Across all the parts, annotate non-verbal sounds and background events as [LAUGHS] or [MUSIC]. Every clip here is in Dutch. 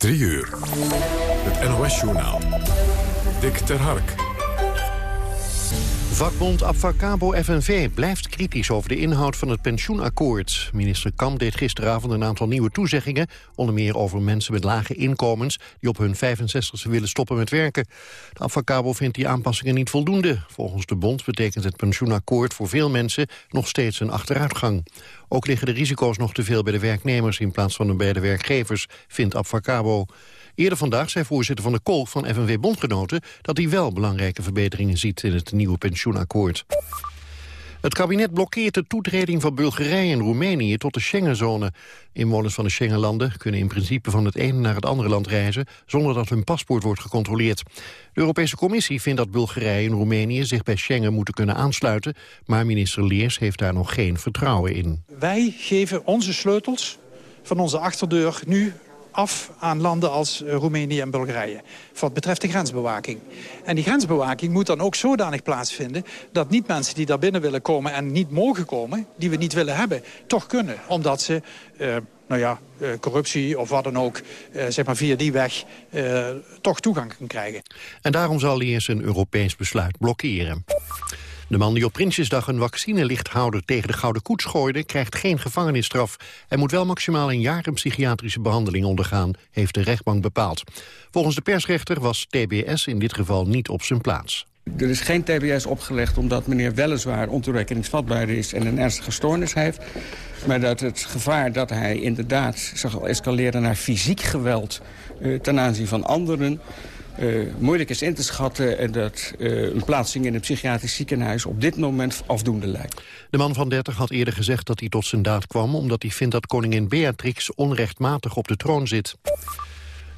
3 uur. Het NOS-journaal. Dick ter Hark. Vakbond Abfacabo FNV blijft kritisch over de inhoud van het pensioenakkoord. Minister Kamp deed gisteravond een aantal nieuwe toezeggingen... onder meer over mensen met lage inkomens... die op hun 65e willen stoppen met werken. De Abfacabo vindt die aanpassingen niet voldoende. Volgens de bond betekent het pensioenakkoord voor veel mensen... nog steeds een achteruitgang. Ook liggen de risico's nog te veel bij de werknemers... in plaats van bij de werkgevers, vindt Abfacabo. Eerder vandaag zei voorzitter van de Kolk van FNW Bondgenoten... dat hij wel belangrijke verbeteringen ziet in het nieuwe pensioenakkoord. Het kabinet blokkeert de toetreding van Bulgarije en Roemenië tot de Schengenzone. Inwoners van de Schengenlanden kunnen in principe van het ene naar het andere land reizen... zonder dat hun paspoort wordt gecontroleerd. De Europese Commissie vindt dat Bulgarije en Roemenië zich bij Schengen moeten kunnen aansluiten... maar minister Leers heeft daar nog geen vertrouwen in. Wij geven onze sleutels van onze achterdeur nu af aan landen als eh, Roemenië en Bulgarije. Wat betreft de grensbewaking. En die grensbewaking moet dan ook zodanig plaatsvinden... dat niet mensen die daar binnen willen komen en niet mogen komen... die we niet willen hebben, toch kunnen. Omdat ze... Uh, nou ja, uh, corruptie of wat dan ook, zeg maar via die weg uh, toch toegang kan krijgen. En daarom zal hij eerst een Europees besluit blokkeren. De man die op Prinsjesdag een vaccinelichthouder tegen de Gouden Koets gooide... krijgt geen gevangenisstraf. Hij moet wel maximaal een jaar een psychiatrische behandeling ondergaan... heeft de rechtbank bepaald. Volgens de persrechter was TBS in dit geval niet op zijn plaats. Er is geen TBS opgelegd omdat meneer weliswaar ontoerekeningsvatbaar is... en een ernstige stoornis heeft. Maar dat het gevaar dat hij inderdaad zal escaleren naar fysiek geweld... Uh, ten aanzien van anderen uh, moeilijk is in te schatten... en dat uh, een plaatsing in een psychiatrisch ziekenhuis op dit moment afdoende lijkt. De man van 30 had eerder gezegd dat hij tot zijn daad kwam... omdat hij vindt dat koningin Beatrix onrechtmatig op de troon zit.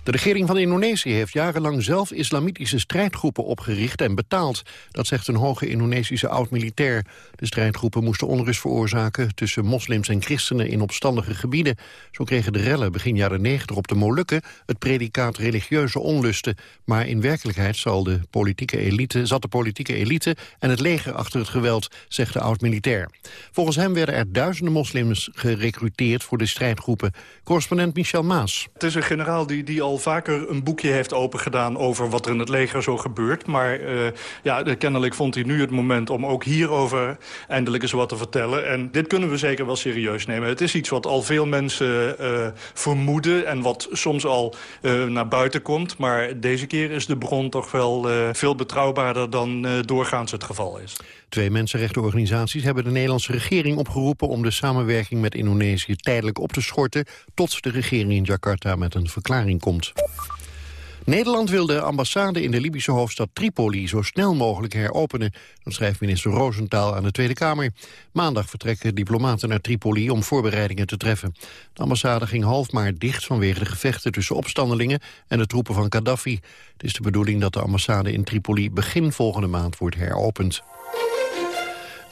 De regering van Indonesië heeft jarenlang zelf islamitische strijdgroepen opgericht en betaald. Dat zegt een hoge Indonesische oud-militair. De strijdgroepen moesten onrust veroorzaken tussen moslims en christenen in opstandige gebieden. Zo kregen de rellen begin jaren 90 op de Molukken het predicaat religieuze onlusten. Maar in werkelijkheid zal de politieke elite, zat de politieke elite en het leger achter het geweld, zegt de oud-militair. Volgens hem werden er duizenden moslims gerecruiteerd voor de strijdgroepen. Correspondent Michel Maas. Het is een generaal die, die al al vaker een boekje heeft opengedaan... over wat er in het leger zo gebeurt. Maar uh, ja, kennelijk vond hij nu het moment om ook hierover eindelijk eens wat te vertellen. En dit kunnen we zeker wel serieus nemen. Het is iets wat al veel mensen uh, vermoeden... en wat soms al uh, naar buiten komt. Maar deze keer is de bron toch wel veel betrouwbaarder... dan doorgaans het geval is. Twee mensenrechtenorganisaties hebben de Nederlandse regering opgeroepen om de samenwerking met Indonesië tijdelijk op te schorten tot de regering in Jakarta met een verklaring komt. Nederland wil de ambassade in de Libische hoofdstad Tripoli zo snel mogelijk heropenen. Dat schrijft minister Roosentaal aan de Tweede Kamer. Maandag vertrekken diplomaten naar Tripoli om voorbereidingen te treffen. De ambassade ging half maart dicht vanwege de gevechten tussen opstandelingen en de troepen van Gaddafi. Het is de bedoeling dat de ambassade in Tripoli begin volgende maand wordt heropend.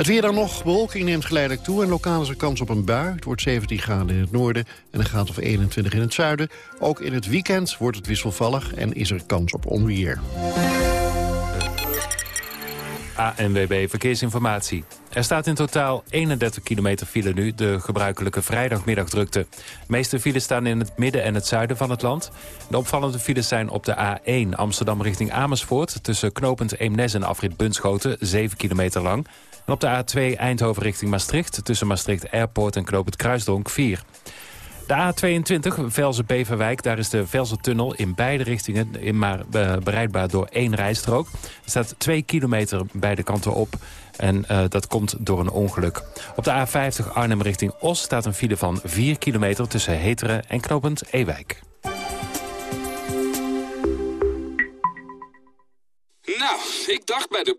Het weer dan nog. Bewolking neemt geleidelijk toe en lokaal is er kans op een bui. Het wordt 17 graden in het noorden en een graad of 21 in het zuiden. Ook in het weekend wordt het wisselvallig en is er kans op onweer. ANWB Verkeersinformatie. Er staat in totaal 31 kilometer file nu, de gebruikelijke vrijdagmiddagdrukte. De meeste files staan in het midden en het zuiden van het land. De opvallende files zijn op de A1 Amsterdam richting Amersfoort... tussen knooppunt Eemnes en afrit Bunschoten, 7 kilometer lang... En op de A2 Eindhoven richting Maastricht... tussen Maastricht Airport en Knoop het Kruisdonk 4. De A22 Velzen-Beverwijk, daar is de Velzen-tunnel in beide richtingen in maar uh, bereidbaar door één rijstrook. Er staat 2 kilometer beide kanten op en uh, dat komt door een ongeluk. Op de A50 Arnhem richting Os staat een file van 4 kilometer tussen Heteren en Knopend Ewijk. Nou, ik dacht bij de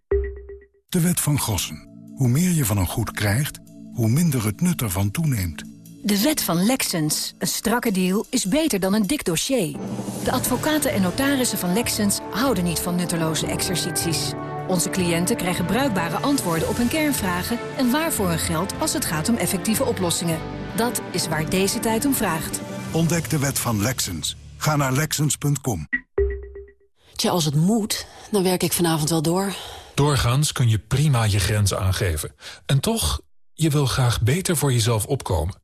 De wet van Gossen. Hoe meer je van een goed krijgt, hoe minder het nut ervan toeneemt. De wet van Lexens. Een strakke deal is beter dan een dik dossier. De advocaten en notarissen van Lexens houden niet van nutteloze exercities. Onze cliënten krijgen bruikbare antwoorden op hun kernvragen... en waarvoor hun geld als het gaat om effectieve oplossingen. Dat is waar deze tijd om vraagt. Ontdek de wet van Lexens. Ga naar Lexens.com. Tja, als het moet, dan werk ik vanavond wel door. Doorgaans kun je prima je grenzen aangeven. En toch, je wil graag beter voor jezelf opkomen.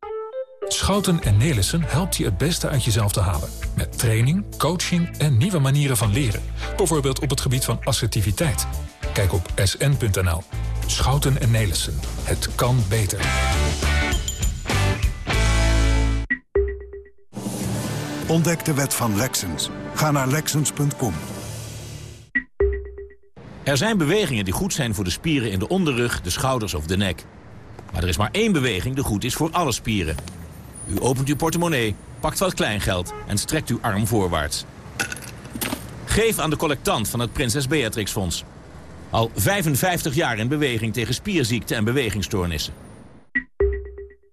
Schouten en Nelissen helpt je het beste uit jezelf te halen. Met training, coaching en nieuwe manieren van leren. Bijvoorbeeld op het gebied van assertiviteit. Kijk op sn.nl. Schouten en Nelissen. Het kan beter. Ontdek de wet van Lexens. Ga naar Lexens.com. Er zijn bewegingen die goed zijn voor de spieren in de onderrug, de schouders of de nek. Maar er is maar één beweging die goed is voor alle spieren. U opent uw portemonnee, pakt wat kleingeld en strekt uw arm voorwaarts. Geef aan de collectant van het Prinses Beatrix Fonds. Al 55 jaar in beweging tegen spierziekten en bewegingsstoornissen.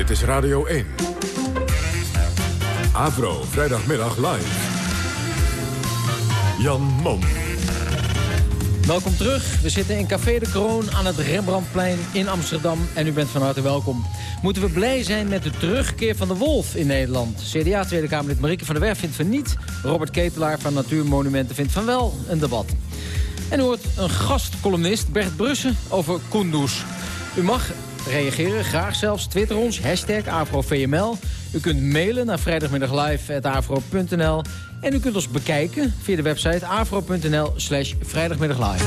Dit is Radio 1. Avro, vrijdagmiddag live. Jan Mom. Welkom terug. We zitten in Café de Kroon aan het Rembrandtplein in Amsterdam. En u bent van harte welkom. Moeten we blij zijn met de terugkeer van de wolf in Nederland? CDA Tweede Kamerlid Marieke van der Werf vindt van niet. Robert Ketelaar van Natuurmonumenten vindt van wel een debat. En hoort een gastcolumnist, Bert Brussen, over Kunduz. U mag reageren, graag zelfs. Twitter ons, hashtag AfroVML. U kunt mailen naar vrijdagmiddaglive.afro.nl. En u kunt ons bekijken via de website afro.nl slash vrijdagmiddaglive.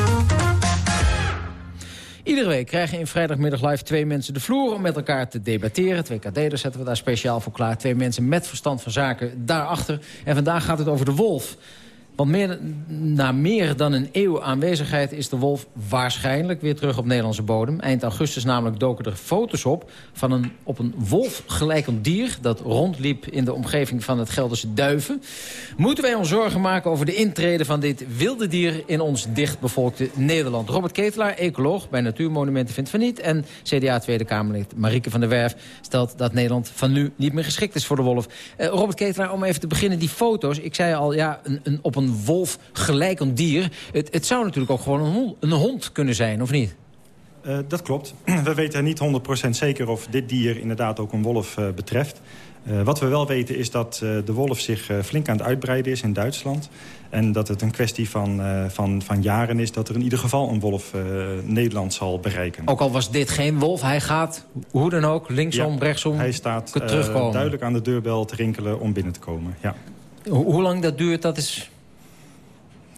Iedere week krijgen in Vrijdagmiddag Live twee mensen de vloer om met elkaar te debatteren. Twee kadeders zetten we daar speciaal voor klaar. Twee mensen met verstand van zaken daarachter. En vandaag gaat het over de wolf. Want na meer dan een eeuw aanwezigheid is de wolf waarschijnlijk weer terug op Nederlandse bodem. Eind augustus namelijk doken er foto's op van een op een wolf gelijkend dier... dat rondliep in de omgeving van het Gelderse Duiven. Moeten wij ons zorgen maken over de intrede van dit wilde dier... in ons dichtbevolkte Nederland? Robert Ketelaar, ecoloog bij Natuurmonumenten, vindt van niet. En CDA Tweede Kamerlid Marieke van der Werf stelt dat Nederland van nu niet meer geschikt is voor de wolf. Uh, Robert Ketelaar, om even te beginnen, die foto's. Ik zei al, ja, een, een, op een een wolf gelijk een dier. Het, het zou natuurlijk ook gewoon een hond, een hond kunnen zijn, of niet? Uh, dat klopt. [CLEARS THROAT] We weten niet 100% zeker of dit dier inderdaad ook een wolf uh, betreft. Uh, wat we wel weten is dat de wolf zich flink aan het uitbreiden is in Duitsland. En dat het een kwestie van, van, van jaren is dat er in ieder geval een wolf Nederland zal bereiken. Ook al was dit geen wolf, hij gaat hoe dan ook, linksom, ja, rechtsom, Hij staat duidelijk aan de deurbel te rinkelen om binnen te komen. Ja. hoe lang dat duurt, dat is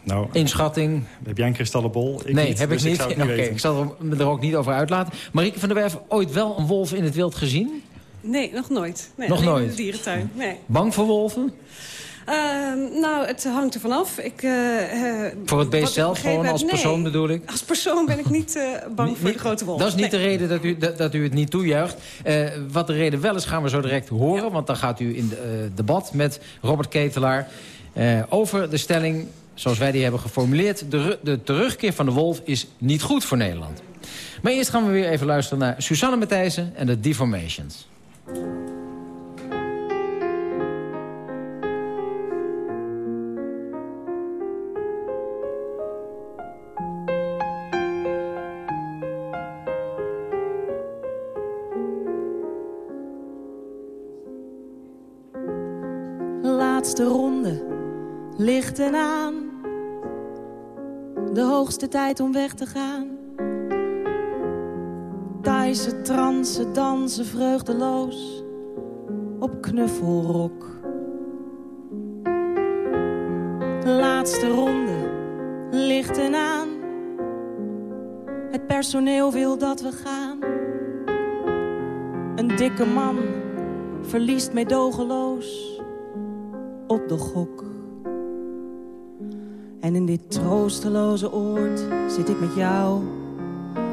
nou, Inschatting? Heb jij een kristallenbol? Ik nee, niet, heb dus ik niet. Ik, okay, ik zal me er ook niet over uitlaten. Marieke van der Werf, ooit wel een wolf in het wild gezien? Nee, nog nooit. Nee, nog nooit? in de dierentuin. Nee. Bang voor wolven? Uh, nou, het hangt er vanaf. Ik, uh, voor het beest zelf, gewoon als persoon nee, bedoel ik? Als persoon ben ik niet uh, [LAUGHS] bang niet, voor de grote wolf. Dat is niet nee. de reden dat u, dat, dat, u het niet toejuicht. wat de reden wel is, gaan we zo direct horen. Ja. Want dan gaat u in de, debat met Robert Ketelaar... over de stelling zoals wij die hebben geformuleerd... De, de terugkeer van de wolf is niet goed voor Nederland. Maar eerst gaan we weer even luisteren naar Susanne Matthijssen en de Deformations. Laatste ronde, lichten aan de hoogste tijd om weg te gaan. Thaise transen, dansen vreugdeloos op knuffelrok. Laatste ronde, lichten aan. Het personeel wil dat we gaan. Een dikke man verliest meedogenloos op de gok. En in dit troosteloze oord zit ik met jou,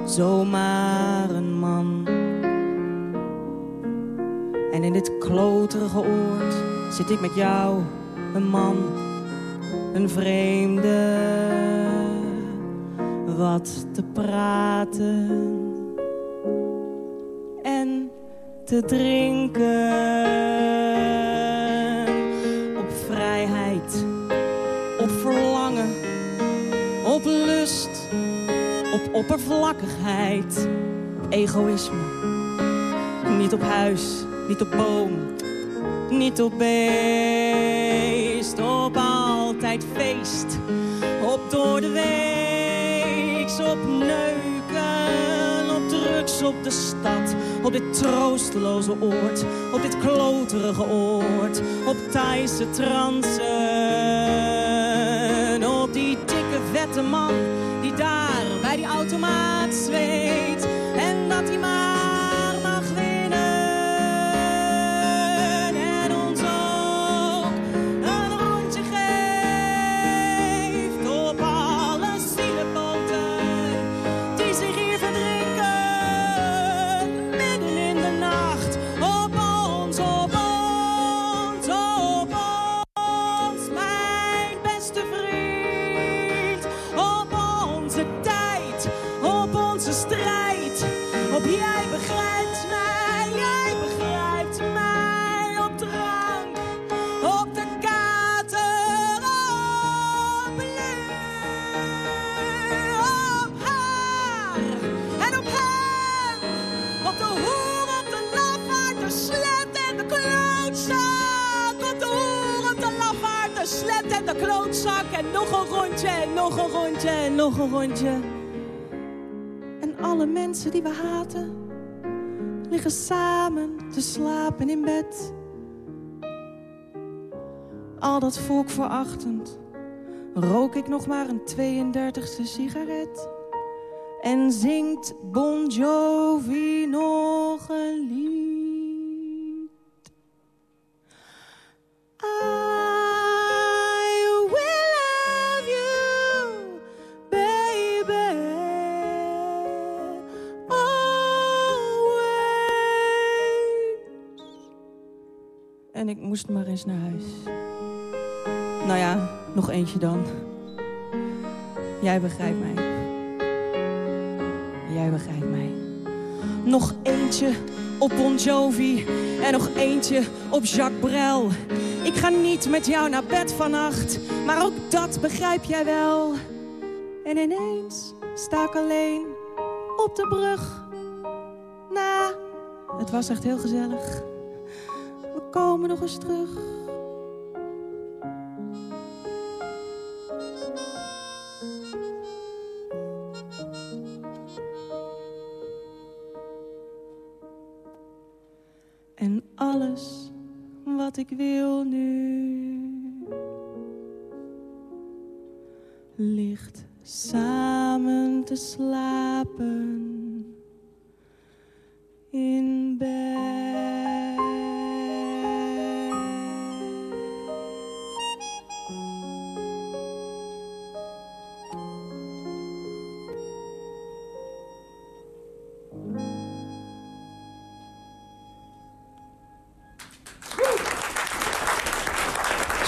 zomaar een man. En in dit kloterige oord zit ik met jou, een man, een vreemde, wat te praten. En te drinken. Oppervlakkigheid, op egoïsme. Niet op huis, niet op boom, niet op beest, op altijd feest, op door de weeks, op neuken, op drugs op de stad, op dit troosteloze oord, op dit kloterige oord, op Thaise transen, op die dikke vette man die daar bij die automaat zweet nog een rondje. En alle mensen die we haten, liggen samen te slapen in bed. Al dat volk verachtend, rook ik nog maar een 32e sigaret. En zingt Bon Jovi nog een lied. Ik moest maar eens naar huis. Nou ja, nog eentje dan. Jij begrijpt mij. Jij begrijpt mij. Nog eentje op Bon Jovi en nog eentje op Jacques Brel. Ik ga niet met jou naar bed vannacht, maar ook dat begrijp jij wel. En ineens sta ik alleen op de brug. Nou, het was echt heel gezellig. We komen nog eens terug. En alles wat ik wil nu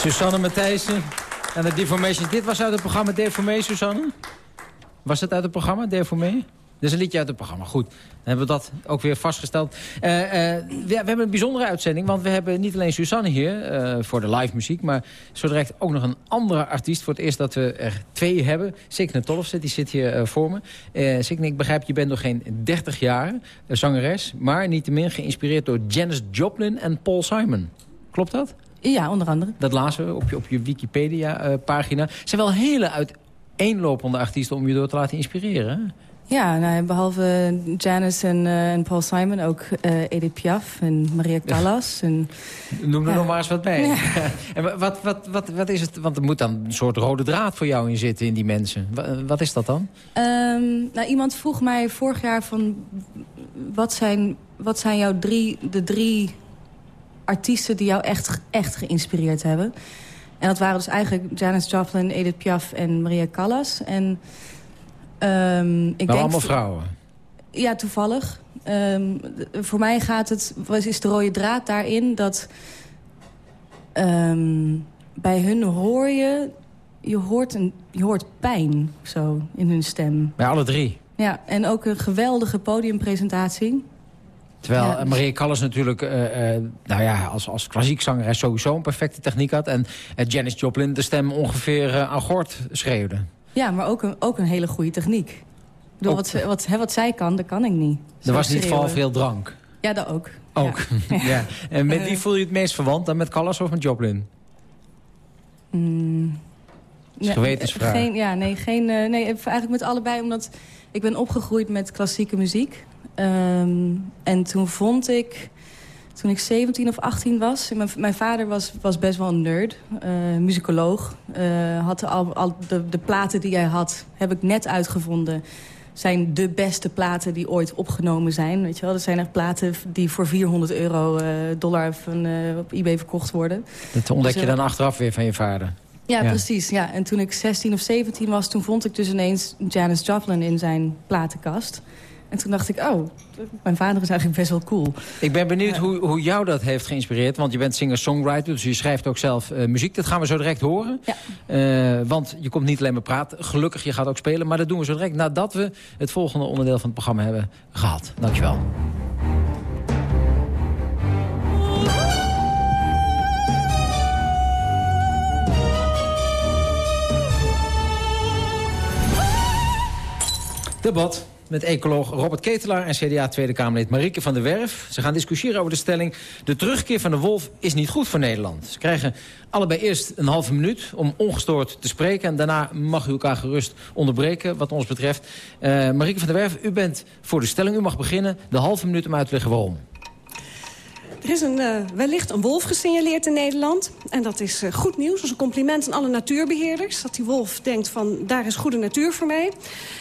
Susanne Matthijssen en de Deformation. Dit was uit het programma Deformé, Susanne? Was het uit het programma Deformé? Dat is een liedje uit het programma. Goed, dan hebben we dat ook weer vastgesteld. Eh, eh, we, hebben een bijzondere uitzending, want we hebben niet alleen Susanne hier eh, voor de live muziek, maar zo direct ook nog een andere artiest. Voor het eerst dat we er twee hebben. Signe Tollefset, die zit hier voor me. Uh, Signe, ik begrijp, je bent nog geen 30 jaar zangeres, maar niettemin geïnspireerd door Janis Joplin en Paul Simon. Klopt dat? Ja, onder andere. Dat lazen we op je, op je Wikipedia-pagina. Het zijn wel hele uiteenlopende artiesten om je door te laten inspireren. hè? Ja, nou, behalve Janice en, eh, en Paul Simon ook eh Edith Piaf en Maria [LAUGHS] Callas. En, Noem er Ja. nog maar eens wat bij. Ja. [LAUGHS] en wa- wat, wat, wat, wat is het? Want er moet dan een soort rode draad voor jou in zitten in die mensen. Wa- Wat is dat dan? Ehm, nou, iemand vroeg mij vorig jaar van... wat zijn, wat zijn jouw drie, de drie artiesten die jou echt, echt geïnspireerd hebben. En dat waren dus eigenlijk Janis Joplin, Edith Piaf en Maria Callas. En, um, ik denk, allemaal vrouwen? Ja, toevallig. Um, voor mij gaat het, was, is de rode draad daarin dat... Um, bij hun hoor je, je hoort, een, je hoort pijn zo in hun stem. Bij alle drie? Ja, en ook een geweldige podiumpresentatie. Terwijl ja, dus... Maria Callas natuurlijk, uh, uh, nou ja, als, als klassiek zangeres sowieso een perfecte techniek had. En uh, Janis Joplin de stem ongeveer aan gort schreeuwde. Ja, maar ook een, ook een hele goede techniek. Bedoel, wat, wat, wat zij kan, dat kan ik niet. Er was niet vooral veel drank? Ja, dat ook. Ook, ja. [LAUGHS] ja. En met wie voel je het meest verwant? Dan met Callas of met Joplin? Mm, is gewetensvraag. Geen, ja, nee, geen, nee, eigenlijk met allebei. Omdat ik ben opgegroeid met klassieke muziek. Um, en toen vond ik, toen ik 17 of 18 was... Mijn, mijn vader was, was best wel een nerd, uh, muzikoloog. Uh, had al, al de, de platen die hij had, heb ik net uitgevonden zijn de beste platen die ooit opgenomen zijn. Weet je wel? Dat zijn echt platen die voor 400 euro uh, dollar van, op eBay verkocht worden. Dat ontdek dus, je dan achteraf weer van je vader? Ja, ja, precies. Ja. En toen ik 16 of 17 was, toen vond ik dus ineens Janis Joplin in zijn platenkast. En toen dacht ik, oh, mijn vader is eigenlijk best wel cool. Ik ben benieuwd hoe, hoe jou dat heeft geïnspireerd. Want je bent singer-songwriter, dus je schrijft ook zelf uh, muziek. Dat gaan we zo direct horen. Ja. Uh, want je komt niet alleen maar praten. Gelukkig, je gaat ook spelen. Maar dat doen we zo direct nadat we het volgende onderdeel van het programma hebben gehad. Dankjewel. Debat met ecoloog Robert Ketelaar en CDA Tweede Kamerlid Marieke van der Werf. Ze gaan discussiëren over de stelling... de terugkeer van de wolf is niet goed voor Nederland. Ze krijgen allebei eerst een halve minuut om ongestoord te spreken... en daarna mag u elkaar gerust onderbreken wat ons betreft. Uh, Marieke van der Werf, u bent voor de stelling. U mag beginnen de halve minuut om uit te leggen waarom. Er is een, uh, wellicht een wolf gesignaleerd in Nederland. En dat is uh, goed nieuws. Is een compliment aan alle natuurbeheerders. Dat die wolf denkt van, daar is goede natuur voor mij.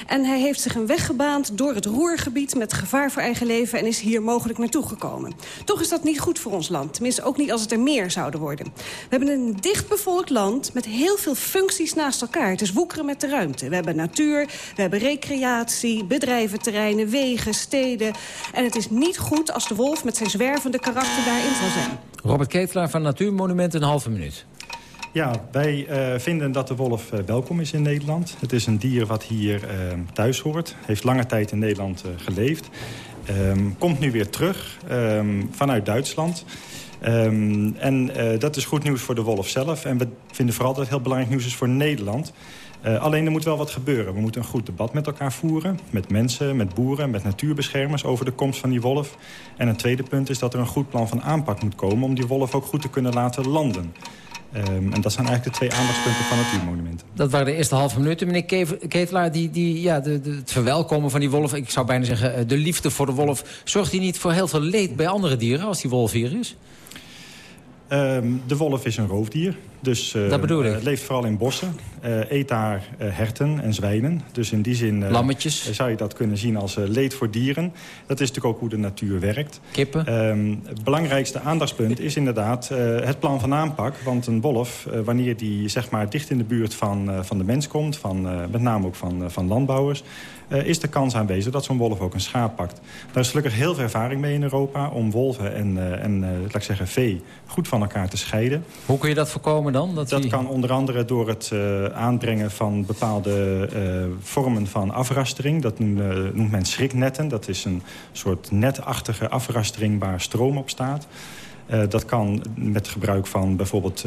En hij heeft zich een weg gebaand door het roergebied... met gevaar voor eigen leven en is hier mogelijk naartoe gekomen. Toch is dat niet goed voor ons land. Tenminste, ook niet als het er meer zouden worden. We hebben een dichtbevolkt land met heel veel functies naast elkaar. Het is woekeren met de ruimte. We hebben natuur, we hebben recreatie, bedrijventerreinen, wegen, steden. En het is niet goed als de wolf met zijn zwervende karakter daarin zal zijn. Robert Ketelaar van Natuurmonumenten, een halve minuut. Ja, wij uh, vinden dat de wolf uh, welkom is in Nederland. Het is een dier wat hier uh, thuis hoort. Heeft lange tijd in Nederland geleefd. Um, komt nu weer terug um, vanuit Duitsland. Um, en dat is goed nieuws voor de wolf zelf. En we vinden vooral dat het heel belangrijk nieuws is voor Nederland. Uh, alleen er moet wel wat gebeuren. We moeten een goed debat met elkaar voeren. Met mensen, met boeren, met natuurbeschermers over de komst van die wolf. En een tweede punt is dat er een goed plan van aanpak moet komen... om die wolf ook goed te kunnen laten landen. Um, en dat zijn eigenlijk de twee aandachtspunten van natuurmonumenten. Dat waren de eerste halve minuten. Meneer Ketelaar, die, die, ja, de, de, het verwelkomen van die wolf... ik zou bijna zeggen, eh, de liefde voor de wolf... zorgt die niet voor heel veel leed bij andere dieren als die wolf hier is? Um, de wolf is een roofdier. Dus uh, dat bedoel ik. Uh, leeft vooral in bossen. Uh, eet daar herten en zwijnen. Dus in die zin Lammetjes. zou je dat kunnen zien als leed voor dieren. Dat is natuurlijk ook hoe de natuur werkt. Kippen. Um, het belangrijkste aandachtspunt is inderdaad het plan van aanpak. Want een wolf, wanneer die zeg maar, dicht in de buurt van, van de mens komt... Van, met name ook van, van landbouwers... is de kans aanwezig dat zo'n wolf ook een schaap pakt. Daar is gelukkig heel veel ervaring mee in Europa... om wolven en, en laat ik zeggen, vee goed van elkaar te scheiden. Hoe kun je dat voorkomen dan? Dat, dat kan onder andere door het uh, aanbrengen van bepaalde uh, vormen van afrastering. Dat noemt, uh, noemt, men schriknetten. Dat is een soort netachtige afrastering waar stroom op staat. dat kan met gebruik van bijvoorbeeld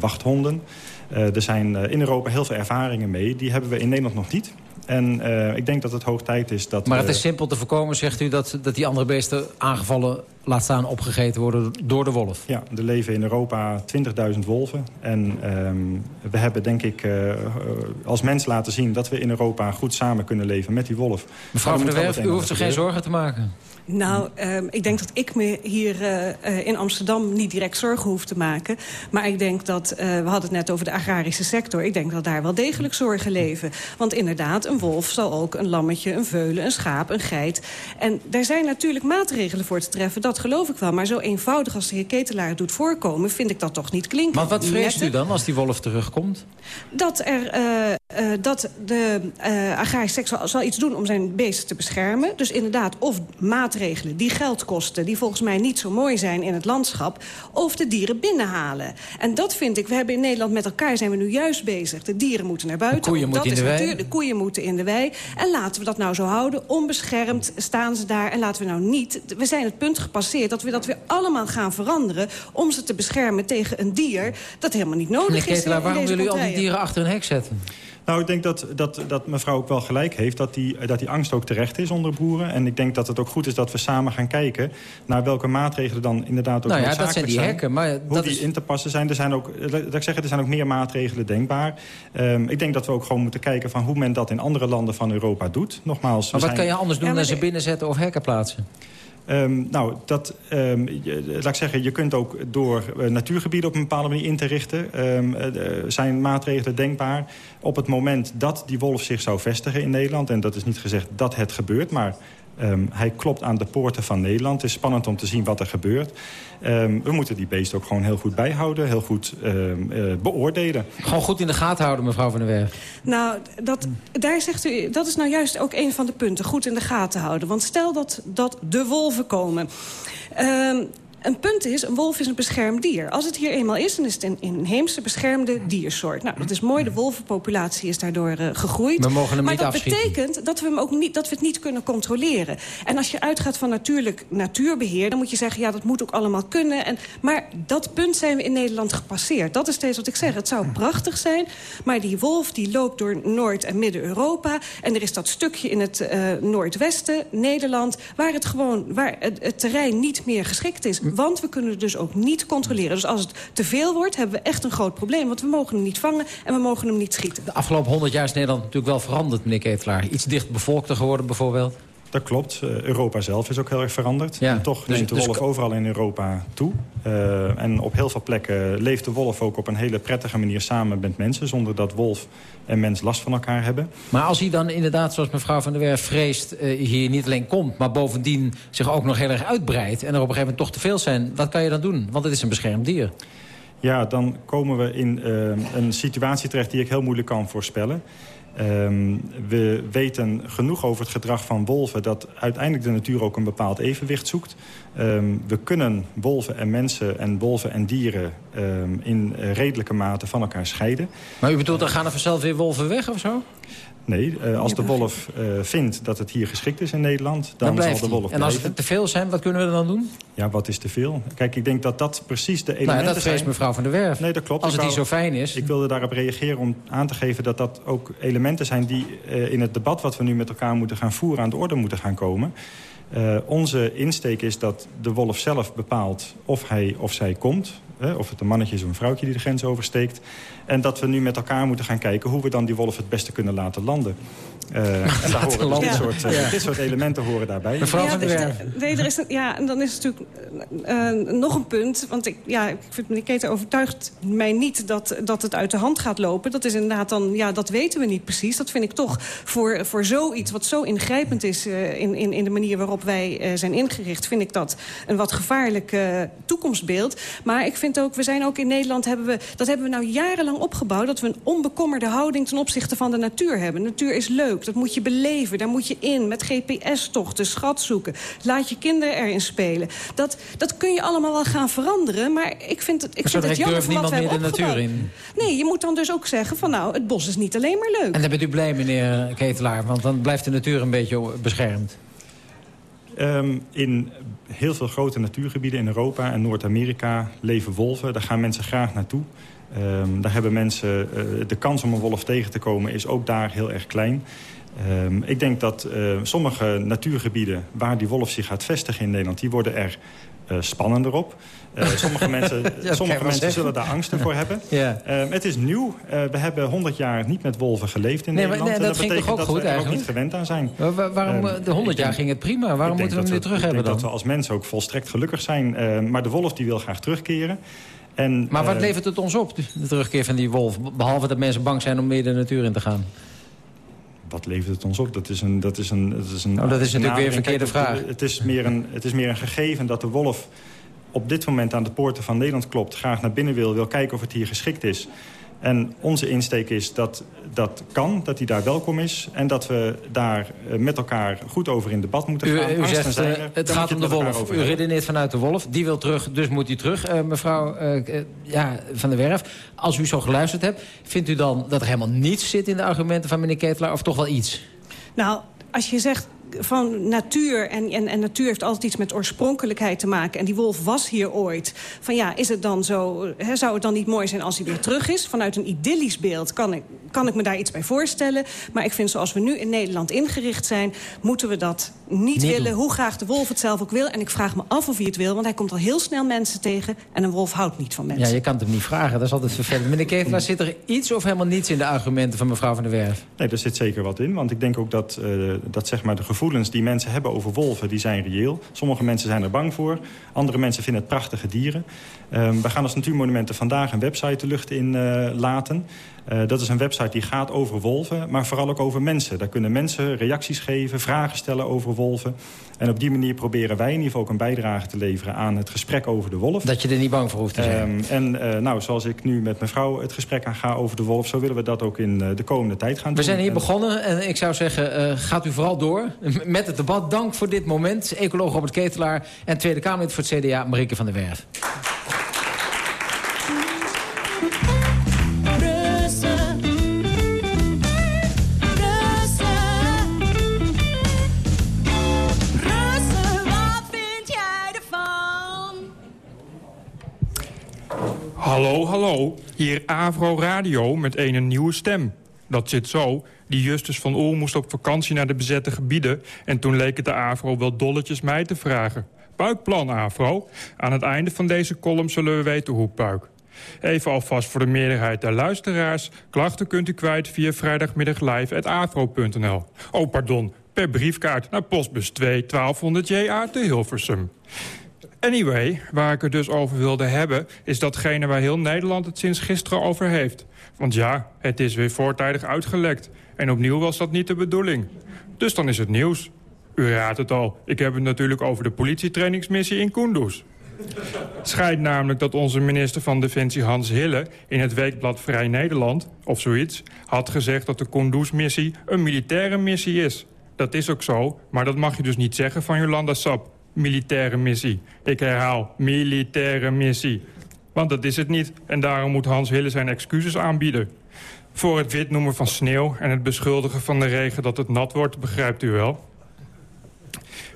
wachthonden. er zijn in Europa heel veel ervaringen mee. Die hebben we in Nederland nog niet. En uh, ik denk dat het hoog tijd is dat... Maar het is simpel te voorkomen, zegt u, dat, dat die andere beesten aangevallen... laat staan opgegeten worden door de wolf? Ja, er leven in Europa 20.000 wolven. En um, we hebben denk ik uh, als mens laten zien... dat we in Europa goed samen kunnen leven met die wolf. Mevrouw van der Werf, u hoeft er geen zorgen te maken. Nou, um, ik denk dat ik me hier uh, in Amsterdam niet direct zorgen hoef te maken. Maar ik denk dat, uh, we hadden het net over de agrarische sector... ik denk dat daar wel degelijk zorgen leven. Want inderdaad, een wolf zal ook een lammetje, een veulen, een schaap, een geit. En daar zijn natuurlijk maatregelen voor te treffen... dat geloof ik wel. Maar zo eenvoudig als de heer Ketelaar het doet voorkomen... vind ik dat toch niet klinken. Maar wat vreest u dan als die wolf terugkomt? dat, er, eh, eh, dat de eh agrarische sector zal iets doen om zijn beesten te beschermen. Dus inderdaad, of maatregelen die geld kosten... die volgens mij niet zo mooi zijn in het landschap... of de dieren binnenhalen. En dat vind ik, we hebben in Nederland met elkaar zijn we nu juist bezig. De dieren moeten naar buiten. De koeien moeten in de wei. natuur- De koeien moeten in de wei. En laten we dat nou zo houden. Onbeschermd staan ze daar. En laten we nou niet... We zijn het punt gepasseerd dat we dat weer allemaal gaan veranderen... om ze te beschermen tegen een dier dat helemaal niet nodig Meneer is. Ketelaar, waarom willen u al die dieren achter een hek zetten? Nou, ik denk dat, dat, dat mevrouw ook wel gelijk heeft... Dat die, dat die angst ook terecht is onder boeren. En ik denk dat het ook goed is dat we samen gaan kijken... naar welke maatregelen dan inderdaad ook Nou ja, dat zijn die hekken, maar Hoe dat die is- in te passen zijn. Er zijn ook, eh, laat ik zeggen, er zijn ook meer maatregelen denkbaar. Ehm, ik denk dat we ook gewoon moeten kijken... van hoe men dat in andere landen van Europa doet. Nogmaals, Maar wat zijn- kan je anders doen dan ze binnenzetten of hekken plaatsen? Ehm, nou, dat, ehm, je- laat ik zeggen, je kunt ook door eh, natuurgebieden op een bepaalde manier in te richten. ehm, eh, zijn maatregelen denkbaar. Op het moment dat die wolf zich zou vestigen in Nederland... en dat is niet gezegd dat het gebeurt, maar... ehm, hij klopt aan de poorten van Nederland. Het is spannend om te zien wat er gebeurt. Ehm, we moeten die beesten ook gewoon heel goed bijhouden. Heel goed ehm, eh, beoordelen. Gewoon goed in de gaten houden, mevrouw Van der Werf. Nou, dat, daar zegt u, dat is nou juist ook een van de punten. Goed in de gaten houden. Want stel dat, dat de wolven komen. Een punt is, een wolf is een beschermd dier. Als het hier eenmaal is, dan is het een inheemse beschermde diersoort. Nou, dat is mooi. De wolvenpopulatie is daardoor eh, gegroeid. We mogen hem maar niet dat afschieten. betekent dat we, hem ook niet, dat we het niet kunnen controleren. En als je uitgaat van natuurlijk natuurbeheer... dan moet je zeggen, ja, dat moet ook allemaal kunnen. En, maar dat punt zijn we in Nederland gepasseerd. Dat is steeds wat ik zeg. Het zou prachtig zijn, maar die wolf die loopt door Noord- en Midden-Europa... en er is dat stukje in het eh, Noordwesten, Nederland... waar het gewoon waar het, het terrein niet meer geschikt is. Want we kunnen het dus ook niet controleren. Dus als het te veel wordt, hebben we echt een groot probleem. Want we mogen hem niet vangen en we mogen hem niet schieten. De afgelopen 100 jaar is Nederland natuurlijk wel veranderd, meneer Ketelaar. Iets dicht bevolkter geworden bijvoorbeeld. Dat klopt. Eh, Europa zelf is ook heel erg veranderd. Ja, En toch dus- neemt de dus- wolf overal in Europa toe. Eh, en op heel veel plekken leeft de wolf ook op een hele prettige manier samen met mensen... zonder dat wolf en mens last van elkaar hebben. Maar als hij dan inderdaad, zoals mevrouw Van der Werf vreest... eh, hier niet alleen komt, maar bovendien zich ook nog heel erg uitbreidt... en er op een gegeven moment toch te veel zijn, wat kan je dan doen? Want het is een beschermd dier. Ja, dan komen we in een situatie terecht die ik heel moeilijk kan voorspellen. Ehm, we weten genoeg over het gedrag van wolven... dat uiteindelijk de natuur ook een bepaald evenwicht zoekt. Ehm, we kunnen wolven en mensen en wolven en dieren... ehm, in redelijke mate van elkaar scheiden. Maar u bedoelt, dan gaan er vanzelf weer wolven weg of zo? Nee, eh, als de wolf eh, vindt dat het hier geschikt is in Nederland... dan, Dan, zal blijft de wolf En als het te veel zijn, wat kunnen we dan doen? Ja, wat is te veel? Kijk, ik denk dat dat precies de Nou elementen dat vreest zijn... mevrouw Van der Werf. Nee, dat klopt. Als het zo fijn is. Ik wilde daarop reageren om aan te geven dat dat ook elementen zijn... die eh, in het debat wat we nu met elkaar moeten gaan voeren... aan de orde moeten gaan komen. Eh, onze insteek is dat de wolf zelf bepaalt of hij of zij komt. Of het een mannetje is of een vrouwtje die de grens oversteekt. En dat we nu met elkaar moeten gaan kijken... hoe we dan die wolf het beste kunnen laten landen. Eh, [LAUGHS] en daar horen dus landen. dit, soort, eh, Ja. dit soort elementen horen daarbij. Mevrouw Ja, Van der dus Werf. de- nee, er is ja, en dan is natuurlijk eh, nog een punt. Want ik, ja, ik vind meneer Keten overtuigt mij niet dat, dat het uit de hand gaat lopen. Dat is inderdaad dan, ja, dat weten we niet precies. Dat vind ik toch voor, voor zoiets wat zo ingrijpend is in, in, in de manier waarop wij eh, zijn ingericht, vind ik dat een wat gevaarlijk eh, toekomstbeeld. Maar ik vind ook, we zijn ook in Nederland, hebben we, dat hebben we nou jarenlang opgebouwd, dat we een onbekommerde houding ten opzichte van de natuur hebben. Natuur is leuk, dat moet je beleven, daar moet je in met GPS-tochten, schat zoeken. Laat je kinderen erin spelen. Dat, dat kun je allemaal wel gaan veranderen, maar ik vind het, ik Maar vind het jammer durft van wat niemand we meer de natuur in. Nee, je moet dan dus ook zeggen van nou, het bos is niet alleen maar leuk. En dan bent u blij, meneer Ketelaar, want dan blijft de natuur een beetje beschermd. Ehm, in heel veel grote natuurgebieden in Europa en Noord-Amerika leven wolven. Daar gaan mensen graag naartoe. Ehm, daar hebben mensen, eh, de kans om een wolf tegen te komen is ook daar heel erg klein. Ehm, ik denk dat eh, sommige natuurgebieden waar die wolf zich gaat vestigen in Nederland... die worden er eh, spannender op. [LAUGHS] Sommige mensen, sommige mensen zeggen. zullen daar angsten voor hebben. [LAUGHS] Ja. Ehm, het is nieuw. We hebben 100 jaar niet met wolven geleefd in Nee, maar- Nederland. nee, en dat ging toch betekent ook dat goed we er ook niet gewend aan zijn. Wa- wa- waarom, de 100 ik jaar denk- ging het prima. Waarom moeten we hem nu dat terug ik hebben denk dat we als mensen ook volstrekt gelukkig zijn. Maar de wolf die wil graag terugkeren. En, Maar wat eh, levert het ons op, de terugkeer van die wolf? Behalve dat mensen bang zijn om meer de natuur in te gaan. wat levert het ons op? Dat is een... Dat is, een, dat is, een, oh, dat is natuurlijk weer een verkeerde Kijk, vraag. Het is, meer een, het is meer een gegeven dat de wolf op dit moment aan de poorten van Nederland klopt... graag naar binnen wil, wil kijken of het hier geschikt is. En onze insteek is dat dat kan, dat hij daar welkom is... en dat we daar eh, met elkaar goed over in debat moeten gaan. U, zegt, daar het gaat om de wolf. U redeneert vanuit de wolf. Die wil terug, dus moet hij terug. Uh, mevrouw uh, ja, Van der Werf, als u zo geluisterd hebt... vindt u dan dat er helemaal niets zit in de argumenten van meneer Ketelaar... of toch wel iets? Nou, als je zegt van natuur. En, en, en natuur heeft altijd iets met oorspronkelijkheid te maken. En die wolf was hier ooit. Van ja, is het dan zo... Hè, zou het dan niet mooi zijn als hij weer terug is? Vanuit een idyllisch beeld kan ik, kan ik me daar iets bij voorstellen. Maar ik vind zoals we nu in Nederland ingericht zijn... moeten we dat niet, Niet willen, doen. hoe graag de wolf het zelf ook wil. En ik vraag me af of hij het wil, want hij komt al heel snel mensen tegen. En een wolf houdt niet van mensen. Ja, je kan het hem niet vragen. Dat is altijd vervelend. Meneer Ketelaar, zit er iets of helemaal niets in de argumenten van mevrouw Van der Werf? Nee, er zit zeker wat in. Want ik denk ook dat, uh, dat zeg maar, de gevoelens die mensen hebben over wolven... die zijn reëel. Sommige mensen zijn er bang voor. Andere mensen vinden het prachtige dieren. Um, we gaan als Natuurmonumenten vandaag een website de lucht in uh, laten. Uh, dat is een website die gaat over wolven, maar vooral ook over mensen. Daar kunnen mensen reacties geven, vragen stellen over wolven. En op die manier proberen wij in ieder geval ook een bijdrage te leveren... aan het gesprek over de wolf. Dat je er niet bang voor hoeft te zijn. Um, en uh, nou, zoals ik nu met mevrouw het gesprek aan ga over de wolf... zo willen we dat ook in uh, de komende tijd gaan doen. We zijn hier en... begonnen en ik zou zeggen, uh, gaat u vooral door met het debat. Dank voor dit moment. Ecoloog Robert Ketelaar en Tweede Kamerlid voor het CDA, Marieke van der Werf. Hallo, hallo. Hier Avro Radio met een nieuwe stem. Dat zit zo. Die Justus van Oel moest op vakantie naar de bezette gebieden... en toen leek het de Avro wel dolletjes mij te vragen. Puikplan, Avro. Aan het einde van deze column zullen we weten hoe puik. Even alvast voor de meerderheid der luisteraars. Klachten kunt u kwijt via vrijdagmiddaglive.avro.nl. Oh, pardon, per briefkaart naar postbus 2 1200 JA te Hilversum. Anyway, waar ik het dus over wilde hebben... is datgene waar heel Nederland het sinds gisteren over heeft. Want ja, het is weer voortijdig uitgelekt. En opnieuw was dat niet de bedoeling. Dus dan is het nieuws. U raadt het al, ik heb het natuurlijk over de politietrainingsmissie in Kunduz. Schijnt namelijk dat onze minister van Defensie Hans Hille... in het weekblad Vrij Nederland, of zoiets... had gezegd dat de Kunduz-missie een militaire missie is. Dat is ook zo, maar dat mag je dus niet zeggen van Jolanda Sap militaire missie. Ik herhaal, militaire missie. Want dat is het niet en daarom moet Hans Hille zijn excuses aanbieden. Voor het wit noemen van sneeuw en het beschuldigen van de regen dat het nat wordt, begrijpt u wel.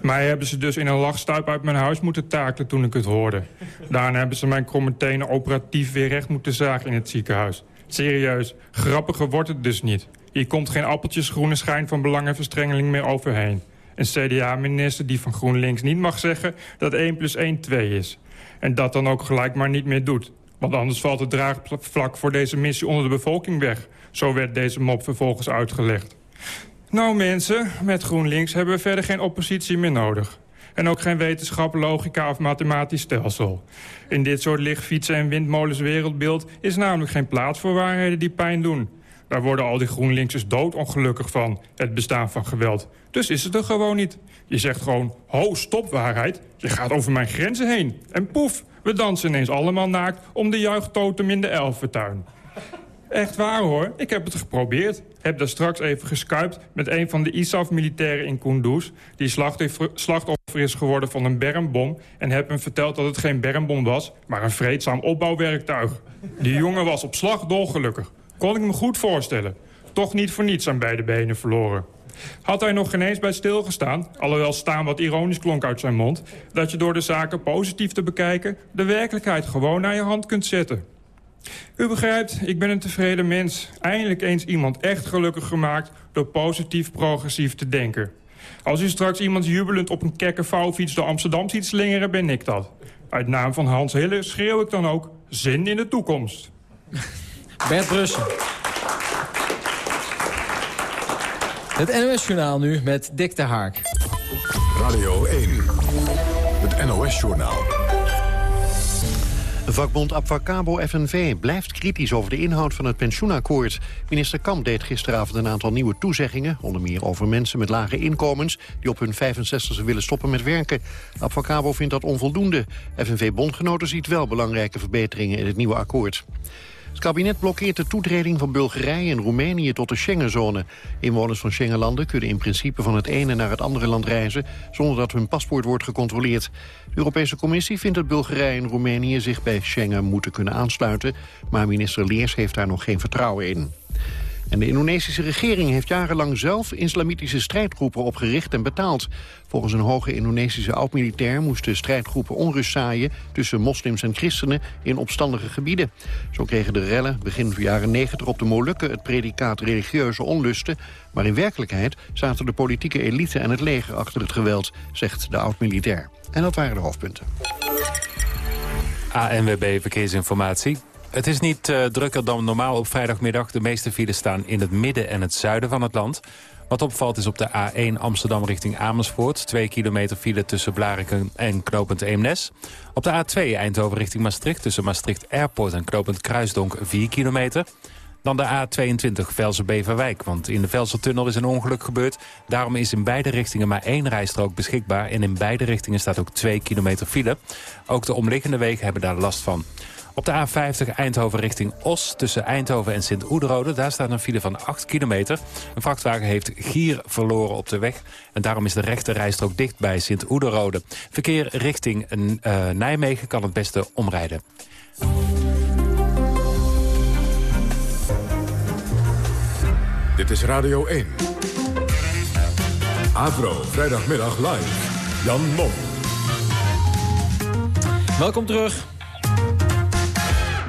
Mij hebben ze dus in een lachstuip uit mijn huis moeten takelen toen ik het hoorde. Daarna hebben ze mijn kromme tenen operatief weer recht moeten zagen in het ziekenhuis. Serieus, grappiger wordt het dus niet. Hier komt geen appeltjes groene schijn van belangenverstrengeling meer overheen. Een CDA-minister die van GroenLinks niet mag zeggen dat 1 plus 1 2 is. En dat dan ook gelijk maar niet meer doet. Want anders valt het draagvlak voor deze missie onder de bevolking weg. Zo werd deze mop vervolgens uitgelegd. Nou mensen, met GroenLinks hebben we verder geen oppositie meer nodig. En ook geen wetenschap, logica of mathematisch stelsel. In dit soort lichtfietsen en windmolens wereldbeeld... is namelijk geen plaats voor waarheden die pijn doen. Daar worden al die GroenLinksers doodongelukkig van, het bestaan van geweld. Dus is het er gewoon niet. Je zegt gewoon, ho, stop waarheid. Je gaat over mijn grenzen heen. En poef, we dansen ineens allemaal naakt om de juichtotem in de Elfentuin. Echt waar hoor, ik heb het geprobeerd. Heb daar straks even geskypt met een van de ISAF-militairen in Kunduz... die slachtoffer, is geworden van een bermbom... en heb hem verteld dat het geen bermbom was, maar een vreedzaam opbouwwerktuig. Die jongen was op slag dolgelukkig. Kon ik me goed voorstellen. Toch niet voor niets aan beide benen verloren. Had hij nog geen eens bij stilgestaan, alhoewel staan wat ironisch klonk uit zijn mond... dat je door de zaken positief te bekijken... de werkelijkheid gewoon naar je hand kunt zetten. U begrijpt, ik ben een tevreden mens. Eindelijk eens iemand echt gelukkig gemaakt door positief progressief te denken. Als u straks iemand jubelend op een kekke vouwfiets door Amsterdam ziet slingeren, ben ik dat. Uit naam van Hans Hille schreeuw ik dan ook zin in de toekomst. Bert Brussen. Het NOS-journaal nu met Dick de Hark. Radio 1, het NOS-journaal. De vakbond Abfacabo FNV blijft kritisch over de inhoud van het pensioenakkoord. Minister Kamp deed gisteravond een aantal nieuwe toezeggingen... onder meer over mensen met lage inkomens... die op hun 65e willen stoppen met werken. Abfacabo vindt dat onvoldoende. FNV-bondgenoten ziet wel belangrijke verbeteringen in het nieuwe akkoord. Kabinet blokkeert de toetreding van Bulgarije en Roemenië tot de Schengenzone. Inwoners van Schengenlanden kunnen in principe van het ene naar het andere land reizen... zonder dat hun paspoort wordt gecontroleerd. De Europese Commissie vindt dat Bulgarije en Roemenië zich bij Schengen moeten kunnen aansluiten... maar minister Leers heeft daar nog geen vertrouwen in. En de Indonesische regering heeft jarenlang zelf islamitische strijdgroepen opgericht en betaald. Volgens een hoge Indonesische oud-militair moesten strijdgroepen onrust zaaien tussen moslims en christenen in opstandige gebieden. Zo kregen de rellen begin van jaren 90 op de Molukken het predicaat religieuze onlusten, maar in werkelijkheid zaten de politieke elite en het leger achter het geweld, zegt de oud-militair. En dat waren de hoofdpunten. ANWB Verkeersinformatie. Het is niet uh, drukker dan normaal op vrijdagmiddag. De meeste files staan in het midden en het zuiden van het land. Wat opvalt is op de A1 Amsterdam richting Amersfoort. 2 kilometer file tussen Blariken en Knopend Eemnes. Op de A2 Eindhoven richting Maastricht tussen Maastricht Airport en Knopend Kruisdonk 4 kilometer. Dan de A22 Velsen-Beverwijk, want in de Velsertunnel is een ongeluk gebeurd. Daarom is in beide richtingen maar één rijstrook beschikbaar... en in beide richtingen staat ook 2 kilometer file. Ook de omliggende wegen hebben daar last van. Op de A50 Eindhoven richting Os tussen Eindhoven en Sint-Oederode... daar staat een file van 8 kilometer. Een vrachtwagen heeft gier verloren op de weg... en daarom is de rechte rijstrook dicht bij Sint-Oederode. Verkeer richting uh, Nijmegen kan het beste omrijden. Dit is Radio 1. Avro, vrijdagmiddag live. Jan Mom. Welkom terug.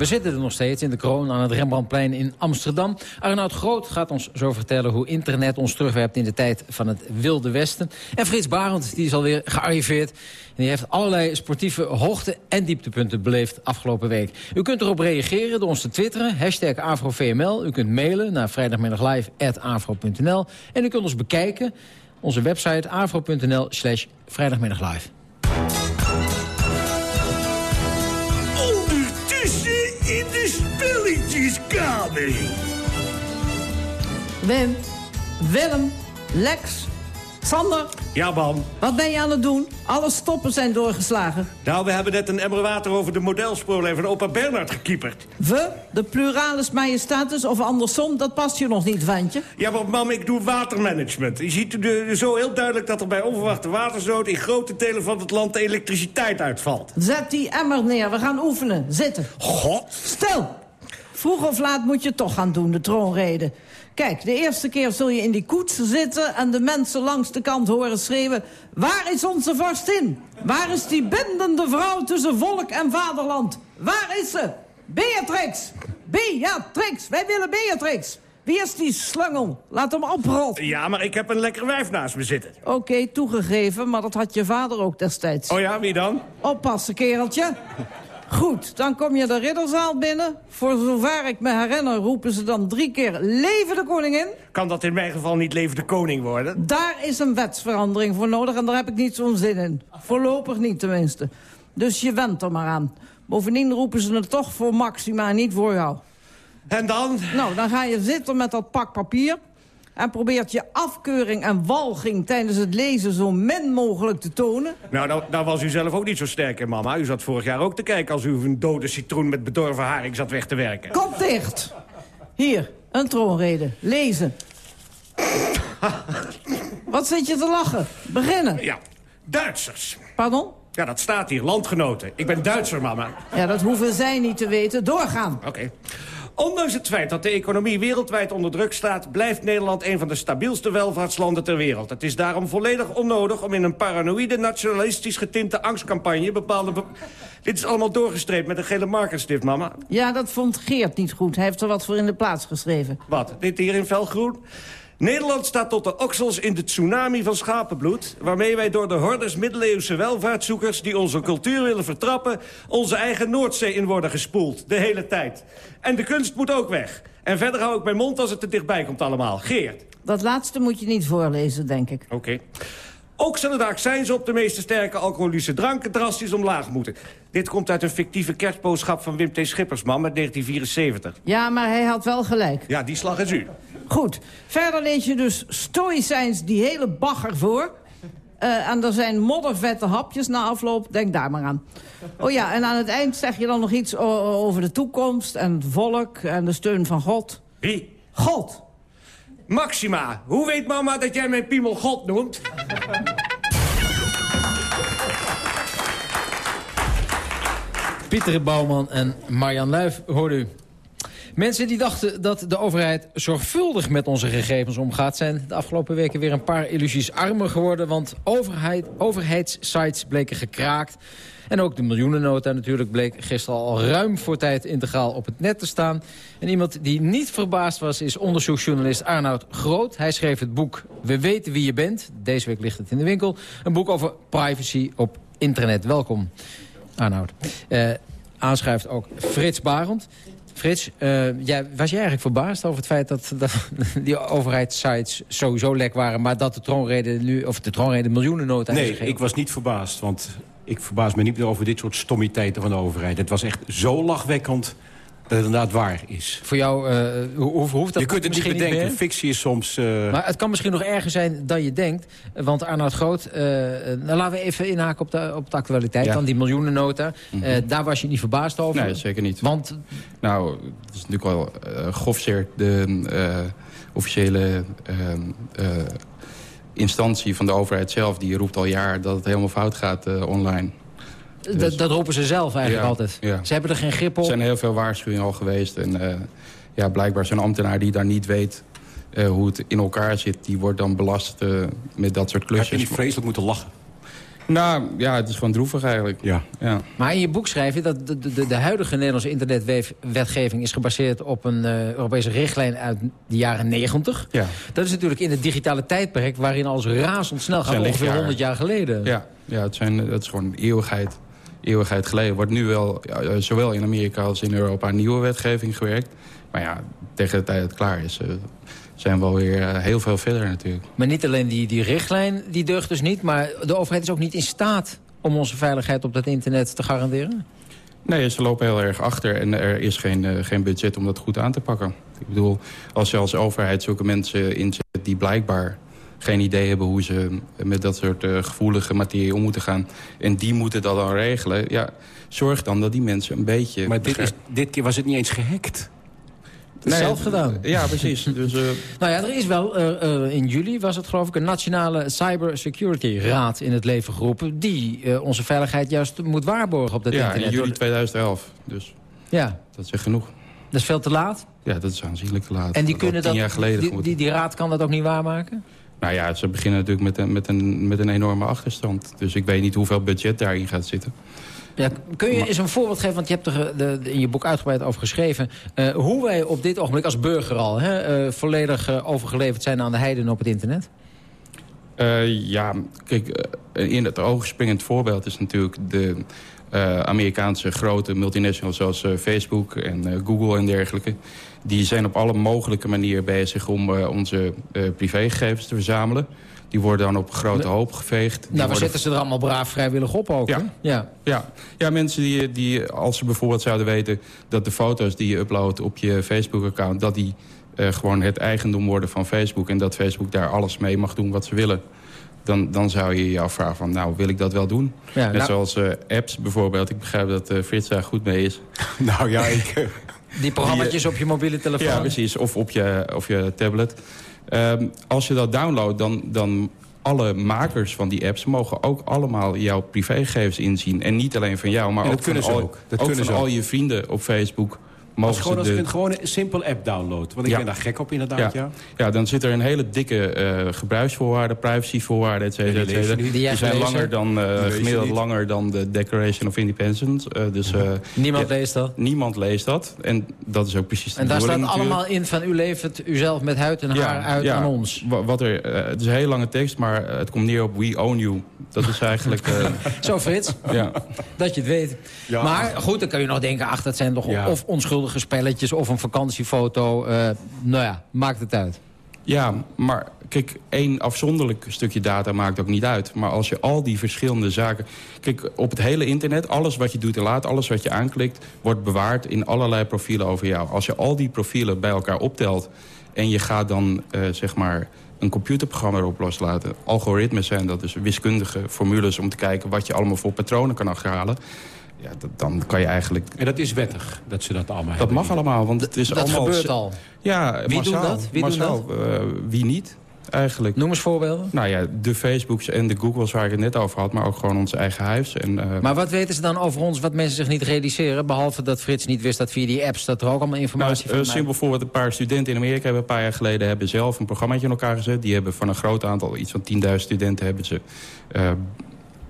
We zitten er nog steeds in de kroon aan het Rembrandtplein in Amsterdam. Arnoud Groot gaat ons zo vertellen hoe internet ons terugwerpt in de tijd van het Wilde Westen. En Frits Barend, die is alweer gearriveerd. En die heeft allerlei sportieve hoogte- en dieptepunten beleefd afgelopen week. U kunt erop reageren door ons te twitteren, hashtag AfroVML. U kunt mailen naar vrijdagmiddaglive.afro.nl. En u kunt ons bekijken, onze website afro.nl slash vrijdagmiddaglive. Spelletjeskamer. Wim, Willem, Lex, Sander. Ja, man. Wat ben je aan het doen? Alle stoppen zijn doorgeslagen. Nou, we hebben net een emmer water over de modelspoorlijn van opa Bernard gekieperd. We, de pluralis majestatis of andersom, dat past je nog niet, ventje. Ja, maar mam, ik doe watermanagement. Je ziet de, zo heel duidelijk dat er bij onverwachte watersnood... in grote delen van het land de elektriciteit uitvalt. Zet die emmer neer, we gaan oefenen. Zitten. God. Stil. Vroeg of laat moet je toch gaan doen, de troonrede. Kijk, de eerste keer zul je in die koets zitten... en de mensen langs de kant horen schreeuwen... Waar is onze vorstin? Waar is die bindende vrouw tussen volk en vaderland? Waar is ze? Beatrix! Beatrix! Wij willen Beatrix! Wie is die slungel? Laat hem oprotten. Ja, maar ik heb een lekker wijf naast me zitten. Oké, toegegeven, maar dat had je vader ook destijds. Oh ja, wie dan? Oppassen, kereltje. Goed, dan kom je de ridderzaal binnen. Voor zover ik me herinner roepen ze dan drie keer... Leven de koningin. Kan dat in mijn geval niet leven de koning worden? Daar is een wetsverandering voor nodig en daar heb ik niet zo'n zin in. Voorlopig niet tenminste. Dus je went er maar aan. Bovendien roepen ze het toch voor Maxima, niet voor jou. En dan? Nou, dan ga je zitten met dat pak papier... en probeert je afkeuring en walging tijdens het lezen zo min mogelijk te tonen. Nou, daar, daar was u zelf ook niet zo sterk in, mama. U zat vorig jaar ook te kijken als u een dode citroen met bedorven haring zat weg te werken. Kop dicht! Hier, een troonrede. Lezen. Wat zit je te lachen? Beginnen. Ja, Duitsers. Pardon? Ja, dat staat hier, landgenoten. Ik ben Duitser, mama. Ja, dat hoeven zij niet te weten. Doorgaan. Oké. Ondanks het feit dat de economie wereldwijd onder druk staat... blijft Nederland een van de stabielste welvaartslanden ter wereld. Het is daarom volledig onnodig om in een paranoïde, nationalistisch getinte angstcampagne... bepaalde... Be [LAUGHS] Dit is allemaal doorgestreept met een gele markerstift, mama. Ja, dat vond Geert niet goed. Hij heeft er wat voor in de plaats geschreven. Wat? Dit hier in felgroen? Nederland staat tot de oksels in de tsunami van schapenbloed... waarmee wij door de hordes middeleeuwse welvaartszoekers... die onze cultuur willen vertrappen... onze eigen Noordzee in worden gespoeld, de hele tijd. En de kunst moet ook weg. En verder hou ik mijn mond als het te dichtbij komt allemaal. Geert. Dat laatste moet je niet voorlezen, denk ik. Oké. Ook zullen de accijnzen op de meeste sterke alcoholische dranken drastisch omlaag moeten. Dit komt uit een fictieve kerstboodschap van Wim T. Schippersman uit 1974. Ja, maar hij had wel gelijk. Ja, die slag is u. Goed. Verder lees je dus stoïcijns die hele bagger voor. Eh, en er zijn moddervette hapjes na afloop. Denk daar maar aan. Oh ja, en aan het eind zeg je dan nog iets over de toekomst... en het volk en de steun van God. Wie? God. Maxima, hoe weet mama dat jij mijn piemel God noemt? Pieter Bouwman en Marjan Luif hoorde u. Mensen die dachten dat de overheid zorgvuldig met onze gegevens omgaat... zijn de afgelopen weken weer een paar illusies armer geworden... want overheid, overheidssites bleken gekraakt. En ook de miljoenennota natuurlijk bleek gisteren al ruim voor tijd integraal op het net te staan. En iemand die niet verbaasd was is onderzoeksjournalist Arnoud Groot. Hij schreef het boek We weten wie je bent. Deze week ligt het in de winkel. Een boek over privacy op internet. Welkom, Arnoud. Eh, aanschuift ook Frits Barend. Frits, eh, jij, was jij eigenlijk verbaasd over het feit dat, dat [LAUGHS] die overheidssites sowieso lek waren... maar dat de troonrede nu, of de troonrede miljoenennota heeft Nee, ik was niet verbaasd, want ik verbaas me niet meer over dit soort stommiteiten van de overheid. Het was echt zo lachwekkend dat het inderdaad waar is. Voor jou uh, ho ho hoeft dat Je kunt het niet misschien bedenken. Fictie is soms... Uh... Maar het kan misschien nog erger zijn dan je denkt. Want Arnoud Groot, uh, nou laten we even inhaken op de, op de actualiteit. Ja. Dan die miljoenennota. Mm -hmm. daar was je niet verbaasd over? Nee, zeker niet. Want? Nou, het is natuurlijk wel uh, grofzeer de officiële instantie van de overheid zelf. Die roept al jaar dat het helemaal fout gaat online. Dus. Dat roepen ze zelf eigenlijk ja, altijd. Ja. Ze hebben er geen grip op. Er zijn heel veel waarschuwingen al geweest. En uh, ja, blijkbaar zo'n ambtenaar die daar niet weet uh, hoe het in elkaar zit... die wordt dan belast uh, met dat soort klusjes. Heb je niet vreselijk moeten lachen? Nou, ja, het is gewoon droevig eigenlijk. Ja. ja. Maar in je boek schrijf je dat de, de, de huidige Nederlandse internetwetgeving... is gebaseerd op een Europese richtlijn uit de jaren 90. Ja. Dat is natuurlijk in het digitale tijdperk... waarin alles razendsnel gaat, ongeveer jaar. 100 jaar geleden. Ja, ja het, zijn, het is gewoon eeuwigheid eeuwigheid geleden. wordt nu wel, ja, zowel in Amerika als in Europa, nieuwe wetgeving gewerkt. Maar ja, tegen de tijd dat het klaar is, uh, zijn we alweer uh, heel veel verder natuurlijk. Maar niet alleen die, die richtlijn, die deugt dus niet... maar de overheid is ook niet in staat om onze veiligheid op dat internet te garanderen? Nee, ze lopen heel erg achter en er is geen, uh, geen budget om dat goed aan te pakken. Ik bedoel, als je als overheid zulke mensen inzet die blijkbaar geen idee hebben hoe ze met dat soort uh, gevoelige materie om moeten gaan. En die moeten dat dan regelen. Ja, zorg dan dat die mensen een beetje... Maar dit, is, dit keer was het niet eens gehackt. Nee, zelf gedaan. Ja, precies. [LAUGHS] Dus, uh... nou ja, er is wel, uh, in juli was het geloof ik... een nationale cybersecurity raad in het leven geroepen... die onze veiligheid juist moet waarborgen op dat ja, internet. in juli 2011. Dus ja. dat is echt genoeg. Dat is veel te laat? Ja, dat is aanzienlijk te laat. En die dat kunnen tien dat, jaar geleden die, die, die raad kan dat ook niet waarmaken? Nou ja, ze beginnen natuurlijk met een, met, een, met een enorme achterstand. Dus ik weet niet hoeveel budget daarin gaat zitten. Ja, kun je eens een voorbeeld geven, want je hebt er de, de, in je boek uitgebreid over geschreven... Uh, hoe wij op dit ogenblik als burger al hè, uh, volledig uh, overgeleverd zijn aan de heiden op het internet? ja, kijk, in het oogspringend voorbeeld is natuurlijk de Amerikaanse grote multinationals... zoals Facebook en Google en dergelijke die zijn op alle mogelijke manieren bezig om uh, onze uh, privégegevens te verzamelen. Die worden dan op een grote hoop geveegd. Nou, we zetten ze er allemaal braaf vrijwillig op ook, ja. Hè? Ja. Ja. ja, mensen die, die, als ze bijvoorbeeld zouden weten... dat de foto's die je uploadt op je Facebook-account... dat die uh, gewoon het eigendom worden van Facebook... en dat Facebook daar alles mee mag doen wat ze willen... Dan, dan zou je je afvragen van, nou, wil ik dat wel doen? Ja, Net nou, zoals apps bijvoorbeeld. Ik begrijp dat Frits daar goed mee is. [LAUGHS] nou ja, ik... [LAUGHS] Die programma's op je mobiele telefoon? Ja, precies. Of op je, of je tablet. Um, als je dat downloadt, dan, dan alle makers van die apps... mogen ook allemaal jouw privégegevens inzien. En niet alleen van jou, maar ook van, al, ook. Dat ook kunnen van ze al je vrienden op Facebook. Als, gewoon, als de... een gewone simpel app download. Want ik ja. ben daar gek op inderdaad, ja. ja. Ja, dan zit er een hele dikke uh, gebruiksvoorwaarden, privacyvoorwaarden, et cetera, et cetera. Die, die zijn langer dan, uh, gemiddeld langer dan de Declaration of Independence. Uh, dus, niemand ja, leest dat? Niemand leest dat. En dat is ook precies de En daar staat natuurlijk. allemaal in van u levert uzelf met huid en haar uit aan ons. Wat er, het is een hele lange tekst, maar het komt neer op we own you. Dat is eigenlijk... Zo Frits, ja. dat je het weet. Maar goed, dan kun je nog denken, ach, dat zijn toch of onschuldige spelletjes... of een vakantiefoto. Uh, nou ja, maakt het uit. Ja, maar kijk, één afzonderlijk stukje data maakt ook niet uit. Maar als je al die verschillende zaken... Kijk, op het hele internet, alles wat je doet en laat... alles wat je aanklikt, wordt bewaard in allerlei profielen over jou. Als je al die profielen bij elkaar optelt... en je gaat dan, uh, zeg maar een computerprogramma erop loslaten. Algoritmes zijn dat, dus wiskundige formules... om te kijken wat je allemaal voor patronen kan achterhalen. Ja, dat, dan kan je eigenlijk... En dat is wettig, dat ze dat allemaal dat hebben? mag allemaal, want het is dat allemaal... gebeurt al? Ja, Wie massaal, doet dat? Wie doet dat? uh, wie niet, eigenlijk. Noem eens voorbeelden. Nou ja, de Facebooks en de Googles waar ik het net over had... maar ook gewoon ons eigen huis. En, uh, maar wat weten ze dan over ons wat mensen zich niet realiseren... behalve dat Frits niet wist dat via die apps... dat er ook allemaal informatie nou, van uh, Simpel voorbeeld, een paar studenten in Amerika... hebben een paar jaar geleden hebben zelf een programmaatje in elkaar gezet. Die hebben van een groot aantal, iets van 10.000 studenten... hebben ze uh,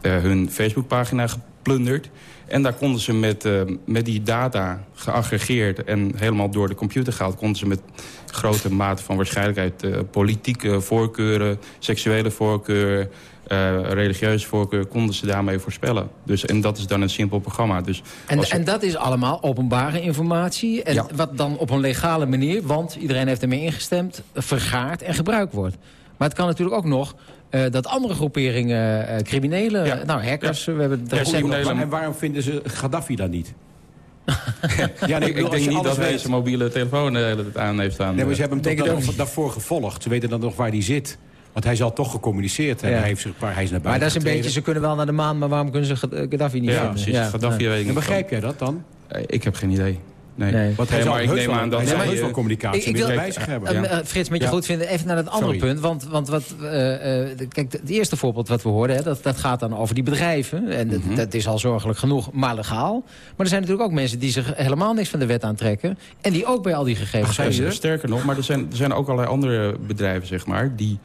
hun Facebookpagina geplunderd... En daar konden ze met, uh, met die data geaggregeerd en helemaal door de computer gehaald... konden ze met grote mate van waarschijnlijkheid uh, politieke voorkeuren... seksuele voorkeuren, uh, religieuze voorkeuren... konden ze daarmee voorspellen. Dus, en dat is dan een simpel programma. Dus en, je... en dat is allemaal openbare informatie? En ja. wat dan op een legale manier, want iedereen heeft ermee ingestemd... vergaard en gebruikt wordt. Maar het kan natuurlijk ook nog uh, dat andere groeperingen, uh, criminelen, ja. nou hackers... Ja. We hebben ja, criminelen. En waarom vinden ze Gaddafi dan niet? [LAUGHS] ja, nee, ik, ik denk niet dat hij zijn mobiele telefoon tijd aan heeft staan. Nee, maar ze hebben hem toch dan daarvoor gevolgd. Ze weten dan nog waar hij zit. Want hij zal toch gecommuniceerd hebben. Ja. Hij, heeft zich, hij is naar buiten Maar dat is een getreden. beetje, ze kunnen wel naar de maan... maar waarom kunnen ze Gaddafi niet ja, vinden? Precies, ja, Gaddafi weet ik en begrijp jij dat dan? Ik heb geen idee. Nee. nee. Hij maar ik neem aan dat hij wel communicatie ik, ik wil, bij zich hebben. Uh. Frits, met je ja. goed vinden, even naar het andere Sorry. punt. Want, want wat, uh, uh, kijk, het eerste voorbeeld wat we hoorden... Hè, dat, dat gaat dan over die bedrijven. En Mhm. mm -hmm. dat is al zorgelijk genoeg, maar legaal. Maar er zijn natuurlijk ook mensen die zich helemaal niks van de wet aantrekken. En die ook bij al die gegevens Ach, zijn. Sterker nog, maar er zijn, er zijn ook allerlei andere bedrijven, zeg maar... die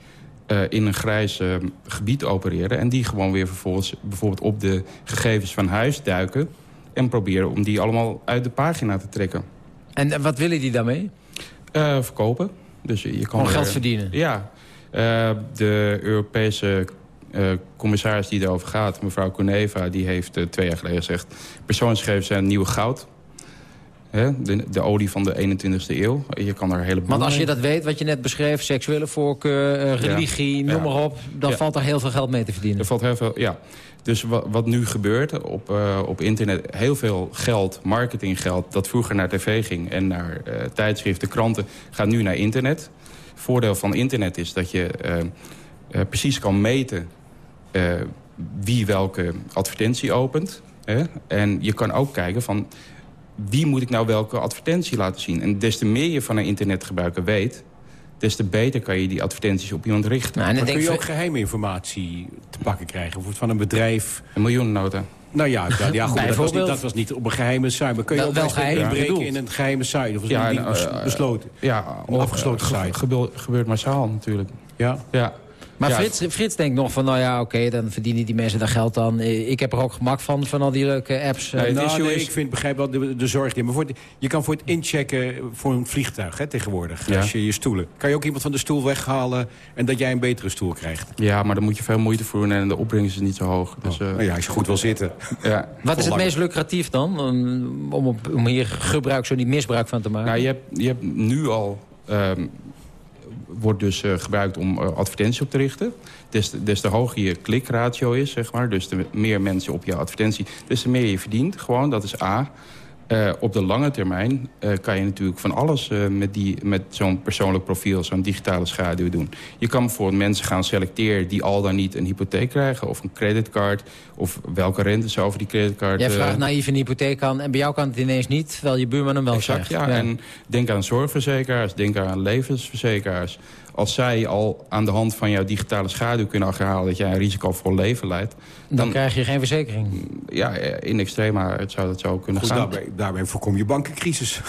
uh, in een grijs uh, gebied opereren... en die gewoon weer vervolgens bijvoorbeeld op de gegevens van huis duiken... en proberen om die allemaal uit de pagina te trekken. En wat willen die daarmee? Uh, verkopen. Dus je kan geld verdienen? Ja. Uh, de Europese uh, commissaris die erover gaat, mevrouw Kuneva... die heeft twee jaar geleden gezegd... persoonsgegevens zijn nieuwe goud. Hè? De, de, olie van de 21ste eeuw. Je kan er hele Want als je dat weet, wat je net beschreef... seksuele voorkeur, religie, ja. noem maar op... dan ja. valt er heel veel geld mee te verdienen. Er valt heel veel, ja. Dus wat, wat nu gebeurt op, uh, op internet, heel veel geld, marketinggeld... dat vroeger naar tv ging en naar uh, tijdschriften, kranten, gaat nu naar internet. Voordeel van internet is dat je uh, precies kan meten wie welke advertentie opent. Hè? En je kan ook kijken van wie moet ik nou welke advertentie laten zien. En des te meer je van een internetgebruiker weet des te beter kan je die advertenties op iemand richten. Nou, en dan kun je ook geheime informatie te pakken krijgen? Bijvoorbeeld van een bedrijf... Een miljoennota. Nou ja, ja, ja goed, dat was, niet, dat was niet op een geheime site. Maar kun je wel, ook wel geheim inbreken in een geheime site? Of ja, een uh, besloten? Ja, een afgesloten uh, site. Gebeurt, gebeurt massaal natuurlijk. Ja? Ja. Maar ja. Frits, Frits denkt nog van, nou ja, oké, okay, dan verdienen die mensen daar geld aan. Ik heb er ook gemak van, van al die leuke apps. Nee, nou, nee, ik vind, begrijp wel de, de zorg die. Maar voor, je kan voor het inchecken voor een vliegtuig hè, tegenwoordig. Ja. Als je je stoelen. Kan je ook iemand van de stoel weghalen en dat jij een betere stoel krijgt. Ja, maar dan moet je veel moeite voor doen en de opbrengst is niet zo hoog. Dus, oh. uh, nou ja, als je goed wil zitten. Ja. Wat is het meest lucratief dan? Om, om, om hier gebruik, zo niet misbruik van te maken? Nou, je hebt, je hebt nu al... Um, wordt dus uh, gebruikt om uh, advertenties op te richten. Des des te hoger je klikratio is, zeg maar. Dus de meer mensen op je advertentie, des te meer je verdient. Gewoon, dat is A. Uh, op de lange termijn kan je natuurlijk van alles met, die, met zo'n persoonlijk profiel... zo'n digitale schaduw doen. Je kan bijvoorbeeld mensen gaan selecteren die al dan niet een hypotheek krijgen... of een creditcard, of welke rente ze over die creditcard... Jij vraagt naïef een hypotheek aan en bij jou kan het ineens niet... terwijl je buurman hem wel exact. Ja. ja. En denk aan zorgverzekeraars, denk aan levensverzekeraars als zij al aan de hand van jouw digitale schaduw kunnen achterhalen... dat jij een risicovol leven leidt... Dan, dan krijg je geen verzekering. Ja, in extrema het zou dat zo kunnen Goed, gaan. Daarbij, daarbij voorkom je bankencrisis.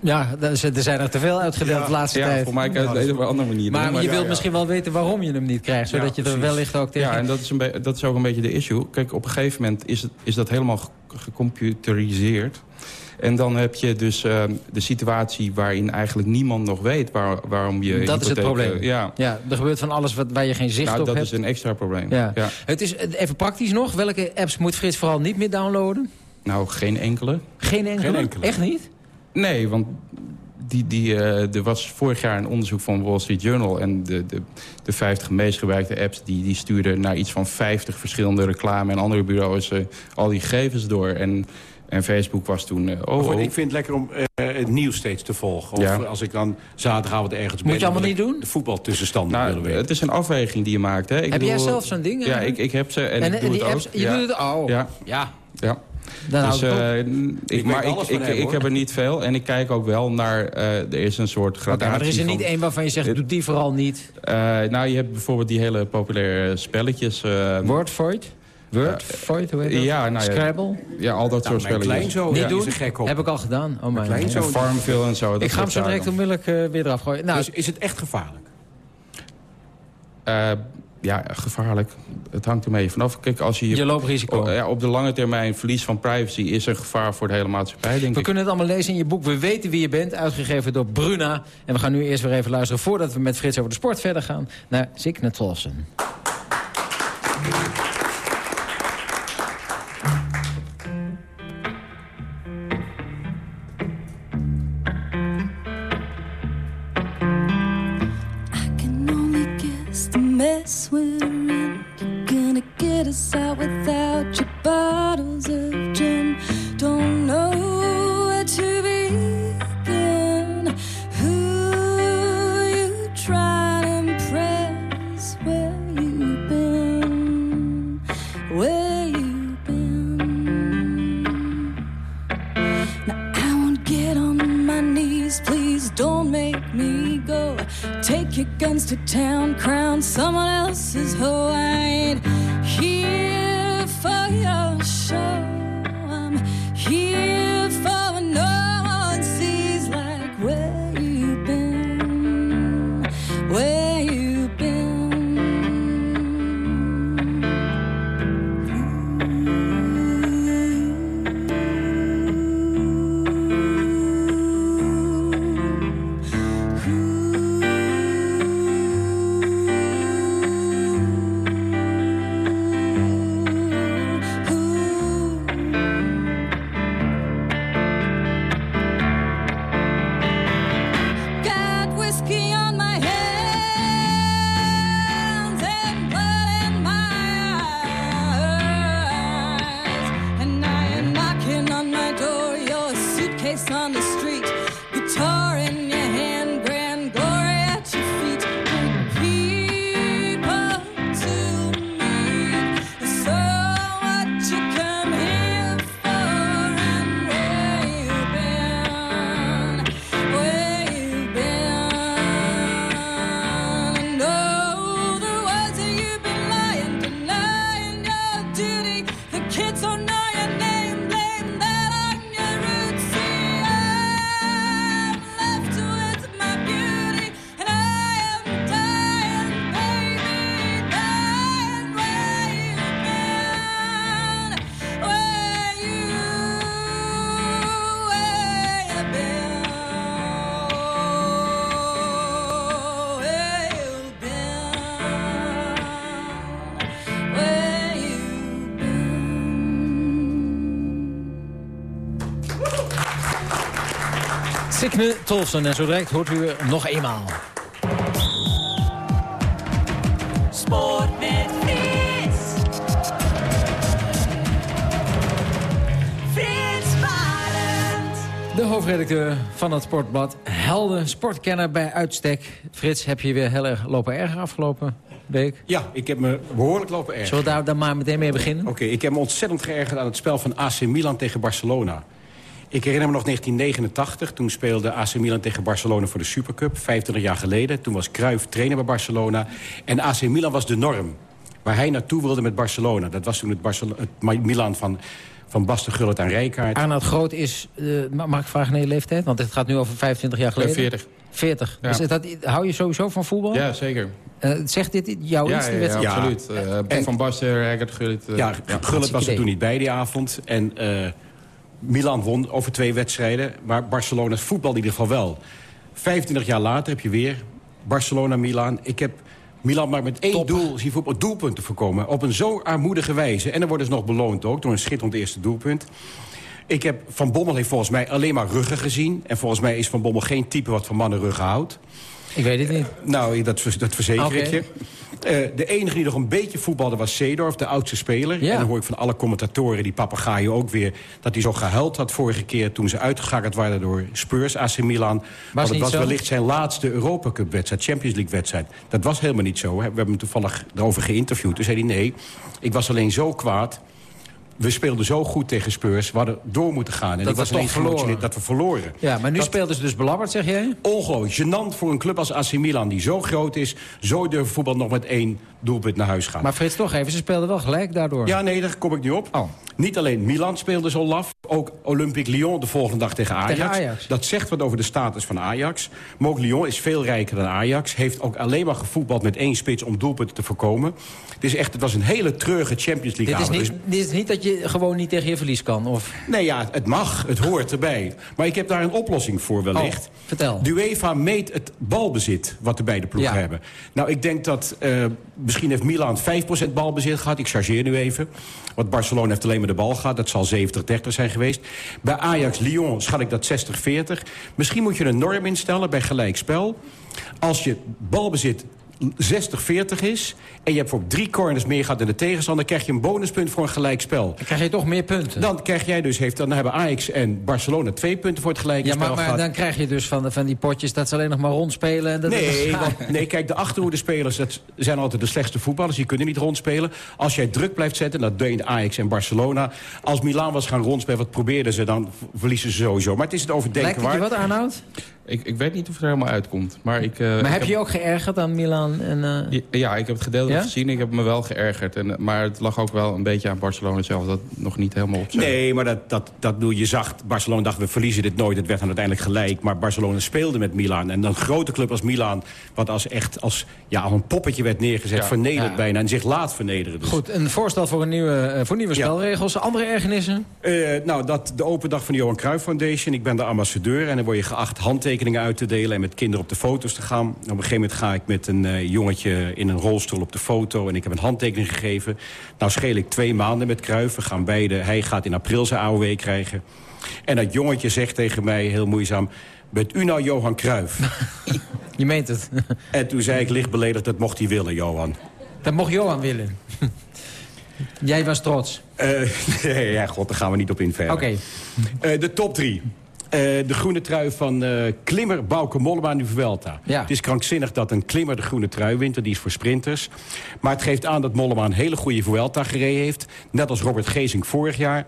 Ja, er zijn er te veel uitgedeeld ja, de laatste ja, tijd. voor mij kan je het op een andere manier maar, doen. Maar je ja, wilt ja. misschien wel weten waarom je hem niet krijgt. Zodat je er wellicht ook tegen... Ja, en dat is, een dat is ook een beetje de issue. Kijk, op een gegeven moment is, het, is dat helemaal gecomputeriseerd. En dan heb je dus uh, de situatie waarin eigenlijk niemand nog weet waar, waarom je... Dat is het probleem. Ja. ja, er gebeurt van alles wat, waar je geen zicht nou, op dat hebt. is een extra probleem. Ja. Ja. Het is, even praktisch nog, welke apps moet Frits vooral niet meer downloaden? Nou, geen enkele. Geen enkele? Geen enkele. Echt niet? Nee, want die, die, uh, er was vorig jaar een onderzoek van Wall Street Journal... en de, de, de 50 meest gebruikte apps die, die stuurden naar iets van 50 verschillende reclame... en andere bureaus uh, al die gegevens door. En, en Facebook was toen... Uh, oh, goed, ik vind het lekker om het nieuws steeds te volgen. Of Ja. als ik dan zaterdagavond ergens Moet ben... je allemaal niet doen? De voetbaltussenstanden Nou, willen weten. het is een afweging die je maakt. Hè. Ik Heb jij zelf zo'n ding, Ja, eh? ik, ik heb ze en, En, ik en doe die het apps, ook. je ja. doet het oh. Ja. Ja. Ja. Dan dus, eh, op. ik, maar ik, ik, hem, ik heb er niet veel. En ik kijk ook wel naar... eh, er is een soort gradatie maar er is er niet één waarvan je zegt, doe die vooral niet. Eh, nou, je hebt bijvoorbeeld die hele populaire spelletjes. eh Wordvoid? Wordvoid, hoe heet dat? Ja, nou ja. Scrabble? Ja, al dat Nou, soort mijn spelletjes. kleinzoon, Niet ja, doen? is gek op. Heb ik al gedaan. Oh, mijn. kleinzoon- En Farmville en zo. dat Ik ga hem zo direct onmiddellijk eh, weer eraf gooien. Nou, Dus is het echt gevaarlijk? Eh, ja, gevaarlijk. Het hangt ermee vanaf. Kijk, als je, Je loopt risico. Oh, ja, op de lange termijn verlies van privacy is een gevaar voor de hele maatschappij, denk we ik. kunnen het allemaal lezen in je boek We weten wie je bent, uitgegeven door Bruna. En we gaan nu eerst weer even luisteren, voordat we met Frits over de sport verder gaan, naar Signe Tolsen. En zo direct hoort u er nog eenmaal. Sport met Frits. Frits Barend. De hoofdredacteur van het Sportblad, helden, sportkenner bij uitstek. Frits, heb je weer heel erg lopen erger afgelopen week? Ja, ik heb me behoorlijk lopen ergeren. Zullen we daar dan maar meteen mee beginnen? Oké, ik heb me ontzettend geërgerd aan het spel van AC Milan tegen Barcelona. Ik herinner me nog 1989, toen speelde AC Milan tegen Barcelona voor de Supercup. 25 jaar geleden. Toen was Cruyff trainer bij Barcelona. En AC Milan was de norm. Waar hij naartoe wilde met Barcelona. Dat was toen het, Barcelo het Milan van, van Basten, Gullit en Rijkaard. Arnoud Groot is, eh, ma- mag ik vragen naar je leeftijd? Want het gaat nu over 25 jaar geleden. 40. 40. Ja. Dus dat, hou je sowieso van voetbal? Ja, zeker. Eh, zegt dit jouw ja, iets, die ja, ja, wedstrijd? absoluut. Eh, van Basten, Rijkaard, Gullit. Ja, ja. Gullit was er toen niet bij die avond. En eh, Milan won over twee wedstrijden. Maar Barcelona's voetbal in ieder geval wel. 25 jaar later heb je weer Barcelona-Milan. Ik heb Milan maar met één doel zien voetbal doelpunten voorkomen. Op een zo armoedige wijze. En dan worden ze nog beloond ook door een schitterend eerste doelpunt. Ik heb Van Bommel heeft volgens mij alleen maar ruggen gezien. En volgens mij is Van Bommel geen type wat van mannen ruggen houdt. Ik weet het niet. Nou, dat, dat verzeker ik je. Eh, de enige die nog een beetje voetbalde was Seedorf, de oudste speler. Ja. En dan hoor ik van alle commentatoren, die papegaaien ook weer... dat hij zo gehuild had vorige keer toen ze uitgeschakeld waren door Spurs, AC Milan. Want het was zo? wellicht zijn laatste Europa Cup wedstrijd, Champions League wedstrijd. Dat was helemaal niet zo. We hebben hem toevallig erover geïnterviewd. Toen zei hij, nee, ik was alleen zo kwaad... We speelden zo goed tegen Spurs. We hadden door moeten gaan. En Dat ik was toch ineens geëmotioneerd verloren. dat we verloren. Ja, maar nu Dat- speelden ze dus belabberd, zeg jij? Ongelooflijk. Gênant voor een club als AC Milan die zo groot is. Zo durven voetbal nog met één doelpunt naar huis gaan. Maar Frits, toch even, ze speelden wel gelijk daardoor. Ja, nee, daar kom ik nu op. Oh. Niet alleen Milan speelde zo laf. Ook Olympique Lyon de volgende dag tegen Ajax. Tegen Ajax. Dat zegt wat over de status van Ajax. Maar ook Lyon is veel rijker dan Ajax. Heeft ook alleen maar gevoetbald met één spits om doelpunten te voorkomen. Het, is echt, het was een hele treurige Champions League Dit is, niet, Dus- dit is niet dat je gewoon niet tegen je verlies kan, of... Nee, ja, het mag, het hoort erbij. Maar ik heb daar een oplossing voor wellicht. Oh, vertel. De UEFA meet het balbezit wat de beide ploegen Ja. hebben. Nou, ik denk dat... eh, misschien heeft Milan 5% balbezit gehad. Ik chargeer nu even. Want Barcelona heeft alleen maar de bal gehad. Dat zal 70-30 zijn geweest. Bij Ajax-Lyon schat ik dat 60-40. Misschien moet je een norm instellen bij gelijkspel. Als je balbezit 60-40 is... en je hebt voor drie corners meer gehad dan de tegenstander... krijg je een bonuspunt voor een gelijkspel. Dan krijg je toch meer punten. Dan krijg jij dus, heeft, dan hebben Ajax en Barcelona twee punten voor het gelijke ja, maar, maar gehad. dan krijg je dus van, van die potjes dat ze alleen nog maar rondspelen. En dat Nee, want, nee, kijk, de achterhoede spelers dat zijn altijd de slechtste voetballers. Die kunnen niet rondspelen. Als jij druk blijft zetten, dat deed Ajax en Barcelona. Als Milan was gaan rondspelen, wat probeerden ze, dan verliezen ze sowieso. Maar het is het overdenken Lijkt het je wat, Arnoud? Ik, ik weet niet of het er helemaal uitkomt. Maar, ik, eh, Maar ik heb je je ook geërgerd aan Milan? En, eh, Ja, Ja, ik heb het gedeelte Ja? gezien. Ik heb me wel geërgerd. En, maar het lag ook wel een beetje aan Barcelona zelf. Dat nog niet helemaal op zat. Nee, maar dat, dat, dat doe je zacht. Barcelona dacht, we verliezen dit nooit. Het werd dan uiteindelijk gelijk. Maar Barcelona speelde met Milan. En een grote club als Milan, wat als echt als, ja, als een poppetje werd neergezet... Ja. vernederd Ja. bijna en zich laat vernederen. Dus. Goed, een voorstel voor, een nieuwe, eh, voor nieuwe spelregels. Andere ergernissen? Eh, nou, dat de open dag van de Johan Cruijff Foundation. Ik ben de ambassadeur en dan word je geacht handtekeningen uit te delen... en met kinderen op de foto's te gaan. Op een gegeven moment ga ik met een eh, jongetje in een rolstoel op de foto... en ik heb een handtekening gegeven. Nou scheel ik twee maanden met. We gaan beide, hij gaat in april zijn AOW krijgen. En dat jongetje zegt tegen mij heel moeizaam... Bent u nou Johan Cruijff? [LAUGHS] Je meent het. [LAUGHS] en toen zei ik licht beledigd, dat mocht hij willen, Johan. Dat mocht Johan willen. [LAUGHS] Jij was trots. Nee, ja, god, daar gaan we niet op in verder. Oké. Eh, de top drie. Eh, de groene trui van eh, klimmer Bauke Mollema nu Vuelta. Ja. Het is krankzinnig dat een klimmer de groene trui wint. Die is voor sprinters. Maar het geeft aan dat Mollema een hele goede Vuelta gereden heeft. Net als Robert Gezing vorig jaar.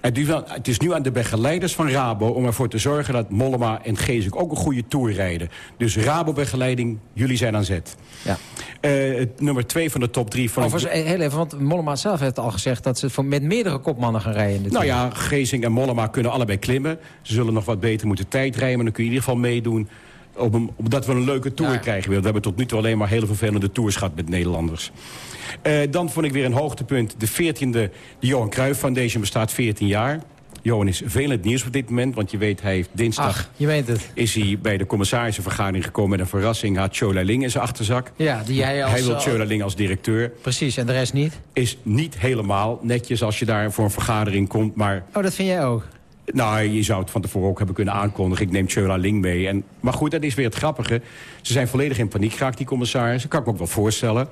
En het is nu aan de begeleiders van Rabo om ervoor te zorgen... dat Mollema en Gezing ook een goede Tour rijden. Dus Rabo-begeleiding, jullie zijn aan zet. Ja. Eh, het nummer twee van de top drie... Van Overigens, eh, heel even, want Mollema zelf heeft al gezegd... dat ze met meerdere kopmannen gaan rijden. in de Nou ja, Gezing en Mollema kunnen allebei klimmen. Ze zullen nog wat beter moeten tijdrijden, maar dan kun je in ieder geval meedoen... Op een, opdat we een leuke tour krijgen. We hebben tot nu toe alleen maar hele vervelende tours gehad met Nederlanders. Eh, dan vond ik weer een hoogtepunt. De 14e, de Johan Cruijff Foundation bestaat 14 jaar. Johan is veel in het nieuws op dit moment, want je weet, hij heeft dinsdag... Ach, je weet het. is hij bij de commissarissenvergadering gekomen met een verrassing. Had Chola Ling in zijn achterzak. Ja, die jij als... hij wil eh, Chola Ling als directeur. Precies, en de rest niet? Is niet helemaal netjes als je daar voor een vergadering komt, maar... Oh, dat vind jij ook? Nou, je zou het van tevoren ook hebben kunnen aankondigen. Ik neem Chola Ling mee. En, maar goed, dat is weer het grappige. Ze zijn volledig in paniek geraakt, die commissarissen. Dat kan ik me ook wel voorstellen.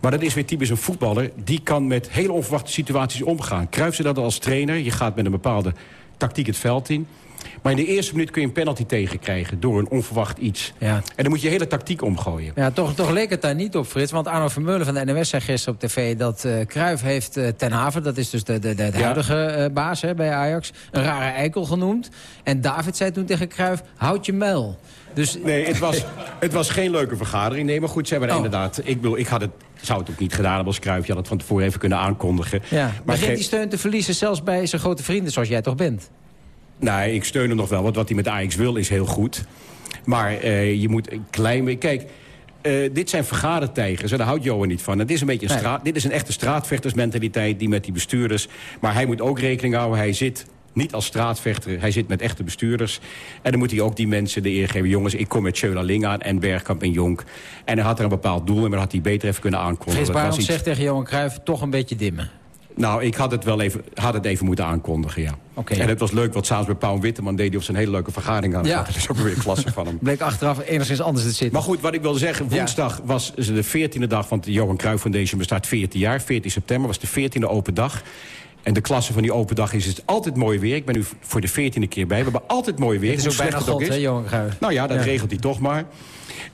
Maar dat is weer typisch een voetballer. Die kan met hele onverwachte situaties omgaan. Kruif ze dat als trainer. Je gaat met een bepaalde tactiek het veld in. Maar in de eerste minuut kun je een penalty tegenkrijgen... door een onverwacht iets. Ja. En dan moet je hele tactiek omgooien. Ja, toch, toch leek het daar niet op, Frits. Want Arno Vermeulen van de NOS zei gisteren op tv... dat eh Cruijff heeft eh, Ten Haven, dat is dus de, de, de, de huidige eh, baas hè, bij Ajax... een rare eikel genoemd. En David zei toen tegen Cruijff, houd je muil. Dus, [LAUGHS] Nee, het was, het was geen leuke vergadering. Nee, maar goed, ze hebben Oh. inderdaad... Ik, bedoel, ik had het, zou het ook niet gedaan hebben als Cruijff. Je had het van tevoren even kunnen aankondigen. ja, Maar begint die steun te verliezen zelfs bij zijn grote vrienden... zoals jij toch bent? Nee, ik steun hem nog wel. Want wat hij met Ajax wil is heel goed. Maar eh, je moet een klein beetje... Kijk, eh, dit zijn vergadertijgers. En daar houdt Johan niet van. Het is een beetje een Nee. straat, dit is een echte straatvechtersmentaliteit... die met die bestuurders... Maar hij moet ook rekening houden. Hij zit niet als straatvechter. Hij zit met echte bestuurders. En dan moet hij ook die mensen de eer geven. Jongens, ik kom met Schöler Ling aan en Bergkamp en Jonk. En hij had er een bepaald doel in, maar had hij beter even kunnen aankondigen. Frits Barend zegt tegen Johan Cruijff toch een beetje dimmen. Nou, ik had het wel even, had het even moeten aankondigen, ja. En het was leuk wat s'avonds bij Paul Witteman deed... hij op zijn hele leuke vergadering aan. Ja. Dat is ook weer klasse van hem. [LAUGHS] Bleek achteraf enigszins anders te zitten. Maar goed, wat ik wilde zeggen, Ja. woensdag was de 14e dag... want de Johan Cruijff Foundation bestaat 14 jaar. 14 september was de 14e open dag. En de klasse van die open dag is het altijd mooi weer. Ik ben nu voor de 14e keer bij. We hebben altijd mooi weer. Het is ook bijna God, hè, Johan Cruijff? Nou ja, dat regelt hij toch maar.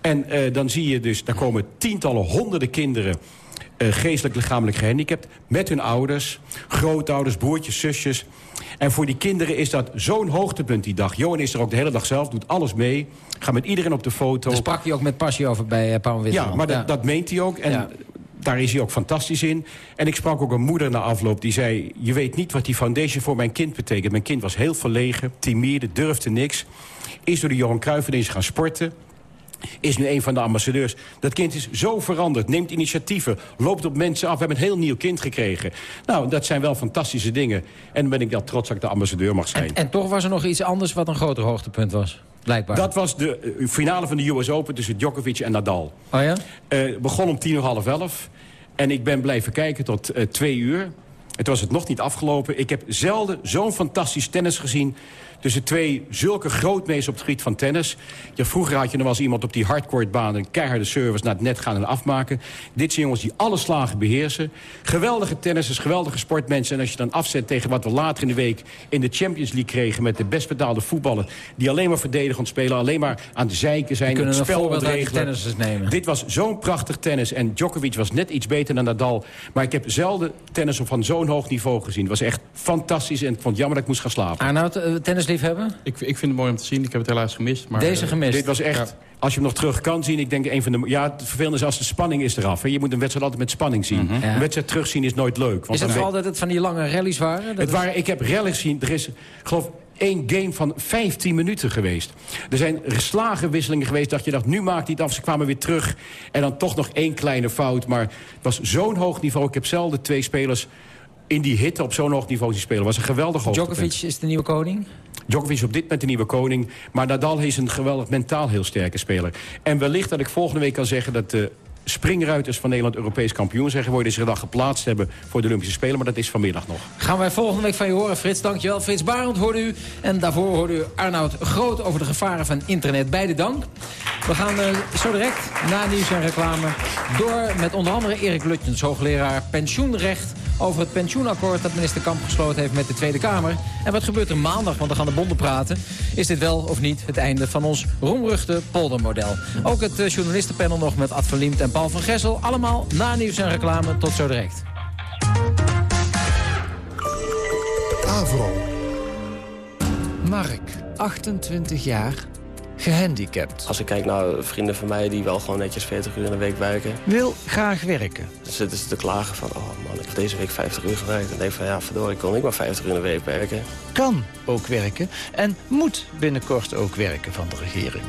En eh, dan zie je dus, daar komen tientallen, honderden kinderen... eh, geestelijk, lichamelijk gehandicapt, met hun ouders... grootouders, broertjes, zusjes. En voor die kinderen is dat zo'n hoogtepunt die dag. Johan is er ook de hele dag zelf, doet alles mee. Gaat met iedereen op de foto. Daar sprak hij ook met passie over bij uh, Paul Witteman. Ja, maar dat, dat meent hij ook. En Ja. daar is hij ook fantastisch in. En ik sprak ook een moeder na afloop die zei... je weet niet wat die foundation voor mijn kind betekent. Mijn kind was heel verlegen, timide, durfde niks. Is door de Johan Cruijff Foundation gaan sporten. Is nu een van de ambassadeurs. Dat kind is zo veranderd, neemt initiatieven, loopt op mensen af. We hebben een heel nieuw kind gekregen. Nou, dat zijn wel fantastische dingen. En dan ben ik wel trots dat ik de ambassadeur mag zijn. En toch was er nog iets anders wat een groter hoogtepunt was. Blijkbaar. Dat was de eh, finale van de US Open tussen Djokovic en Nadal. Oh ja? Eh, begon om tien uur half elf. En ik ben blijven kijken tot eh, twee uur. Toen was het nog niet afgelopen. Ik heb zelden zo'n fantastisch tennis gezien... tussen twee zulke grootmeesters op het gebied van tennis. Ja, vroeger had je nog wel eens iemand op die hardcourtbaan... een keiharde service naar het net gaan en afmaken. Dit zijn jongens die alle slagen beheersen. Geweldige tennissers, geweldige sportmensen. En als je dan afzet tegen wat we later in de week... in de Champions League kregen met de best betaalde voetballer... die alleen maar verdedigend spelen, alleen maar aan de zeiken zijn... Het spel ontregelen. tennissers nemen. Dit was zo'n prachtig tennis. En Djokovic was net iets beter dan Nadal. Maar ik heb zelden tennis op van zo'n hoog niveau gezien. Het was echt fantastisch en ik vond het jammer dat ik moest gaan slapen. Arnoud, uh, Ik, ik vind het mooi om te zien. Ik heb het helaas gemist. Maar, Deze eh, gemist? Dit was echt, Ja. als je hem nog terug kan zien... ik denk een van de... Ja, het vervelende is als de spanning is eraf. Hè. Je moet een wedstrijd altijd met spanning zien. Ja. Een wedstrijd terugzien is nooit leuk. Want Is het vooral dat het van die lange rallies waren? Dat Het waren, ik heb rallies gezien. Er is, geloof één game van 15 minuten geweest. Er zijn slagenwisselingen geweest dat je dacht, nu maakt hij het af. Ze kwamen weer terug. En dan toch nog één kleine fout. Maar het was zo'n hoog niveau. Ik heb zelden twee spelers in die hitte op zo'n hoog niveau zien spelen. Het was een geweldig hoogtepunt. Djokovic is de nieuwe koning? Djokovic is op dit moment de nieuwe koning. Maar Nadal is een geweldig mentaal heel sterke speler. En wellicht dat ik volgende week kan zeggen... dat de springruiters van Nederland Europees kampioen zijn geworden... zich dan geplaatst hebben voor de Olympische Spelen. Maar dat is vanmiddag nog. Gaan wij volgende week van je horen, Frits. Dankjewel. Frits Barend hoorde u. En daarvoor hoorde u Arnoud Groot over de gevaren van internet. Beide dank. We gaan eh, zo direct, na nieuws en reclame... door met onder andere Erik Lutjens, hoogleraar pensioenrecht... over het pensioenakkoord dat minister Kamp gesloten heeft met de Tweede Kamer. En wat gebeurt er maandag, want dan gaan de bonden praten. Is dit wel of niet het einde van ons roemruchte poldermodel? Ook het eh, journalistenpanel nog met Ad van Liemt en Paul van Gessel. Allemaal na nieuws en reclame. Tot zo direct. Avro. Mark, 28 jaar, gehandicapt. Als ik kijk naar vrienden van mij die wel gewoon netjes 40 uur in de week werken... Wil graag werken. dan zitten ze te klagen van... oh man, ik heb deze week 50 uur gewerkt. En denk van, ja, verdorie, kon ik maar 50 uur in de week werken. Kan ook werken en moet binnenkort ook werken van de regering.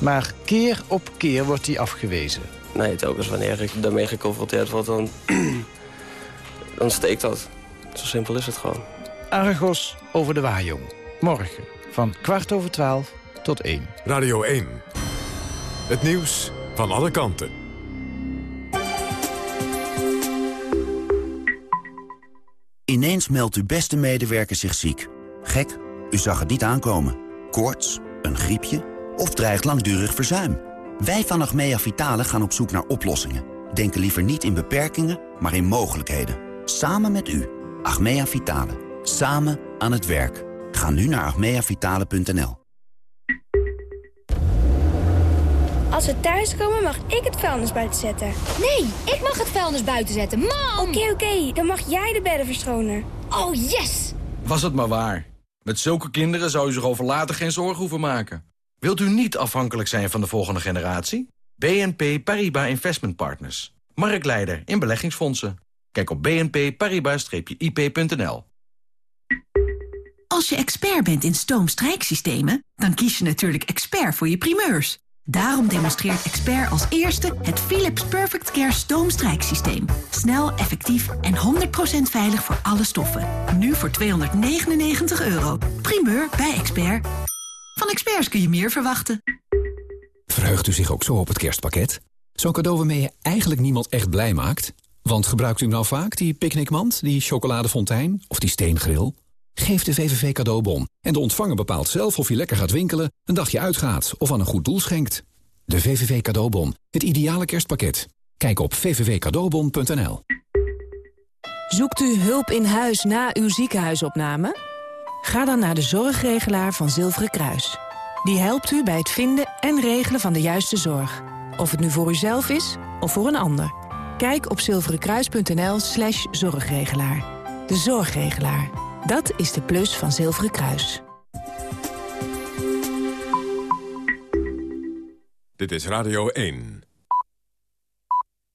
Maar keer op keer wordt hij afgewezen. Nee, telkens wanneer ik daarmee geconfronteerd word, dan... [CLEARS THROAT] dan steekt dat. Zo simpel is het gewoon. Argos over de Waaijong. Morgen van kwart over twaalf tot één. Radio 1. Het nieuws van alle kanten. Ineens meldt uw beste medewerker zich ziek. Gek, u zag het niet aankomen. Koorts, een griepje of dreigt langdurig verzuim. Wij van Achmea Vitale gaan op zoek naar oplossingen. Denken liever niet in beperkingen, maar in mogelijkheden. Samen met u. Achmea Vitale. Samen aan het werk. Ga nu naar achmeavitale.nl. Als we thuiskomen mag ik het vuilnis buiten zetten. Nee, ik mag het vuilnis buiten zetten. Mam! Oké, oké, dan mag jij de bedden verschonen. Oh, yes! Was het maar waar. Met zulke kinderen zou u zich over later geen zorgen hoeven maken. Wilt u niet afhankelijk zijn van de volgende generatie? BNP Paribas Investment Partners. Marktleider in beleggingsfondsen. Kijk op bnpparibas-ip.nl. Als je expert bent in stoomstrijksystemen, dan kies je natuurlijk expert voor je primeurs. Daarom demonstreert expert als eerste het Philips Perfect Care stoomstrijksysteem. Snel, effectief en 100% veilig voor alle stoffen. Nu voor 299 euro. Primeur bij expert. Van experts kun je meer verwachten. Verheugt u zich ook zo op het kerstpakket? Zo'n cadeau waarmee je eigenlijk niemand echt blij maakt? Want gebruikt u nou vaak die picknickmand, die chocoladefontein of die steengril? Geef de VVV cadeaubon en de ontvanger bepaalt zelf of hij lekker gaat winkelen, een dagje uitgaat of aan een goed doel schenkt. De VVV cadeaubon, het ideale kerstpakket. Kijk op vvvcadeaubon.nl. Zoekt u hulp in huis na uw ziekenhuisopname? Ga dan naar de zorgregelaar van Zilveren Kruis. Die helpt u bij het vinden en regelen van de juiste zorg. Of het nu voor uzelf is of voor een ander. Kijk op zilverenkruis.nl slash zorgregelaar. De zorgregelaar. Dat is de plus van Zilveren Kruis. Dit is Radio 1.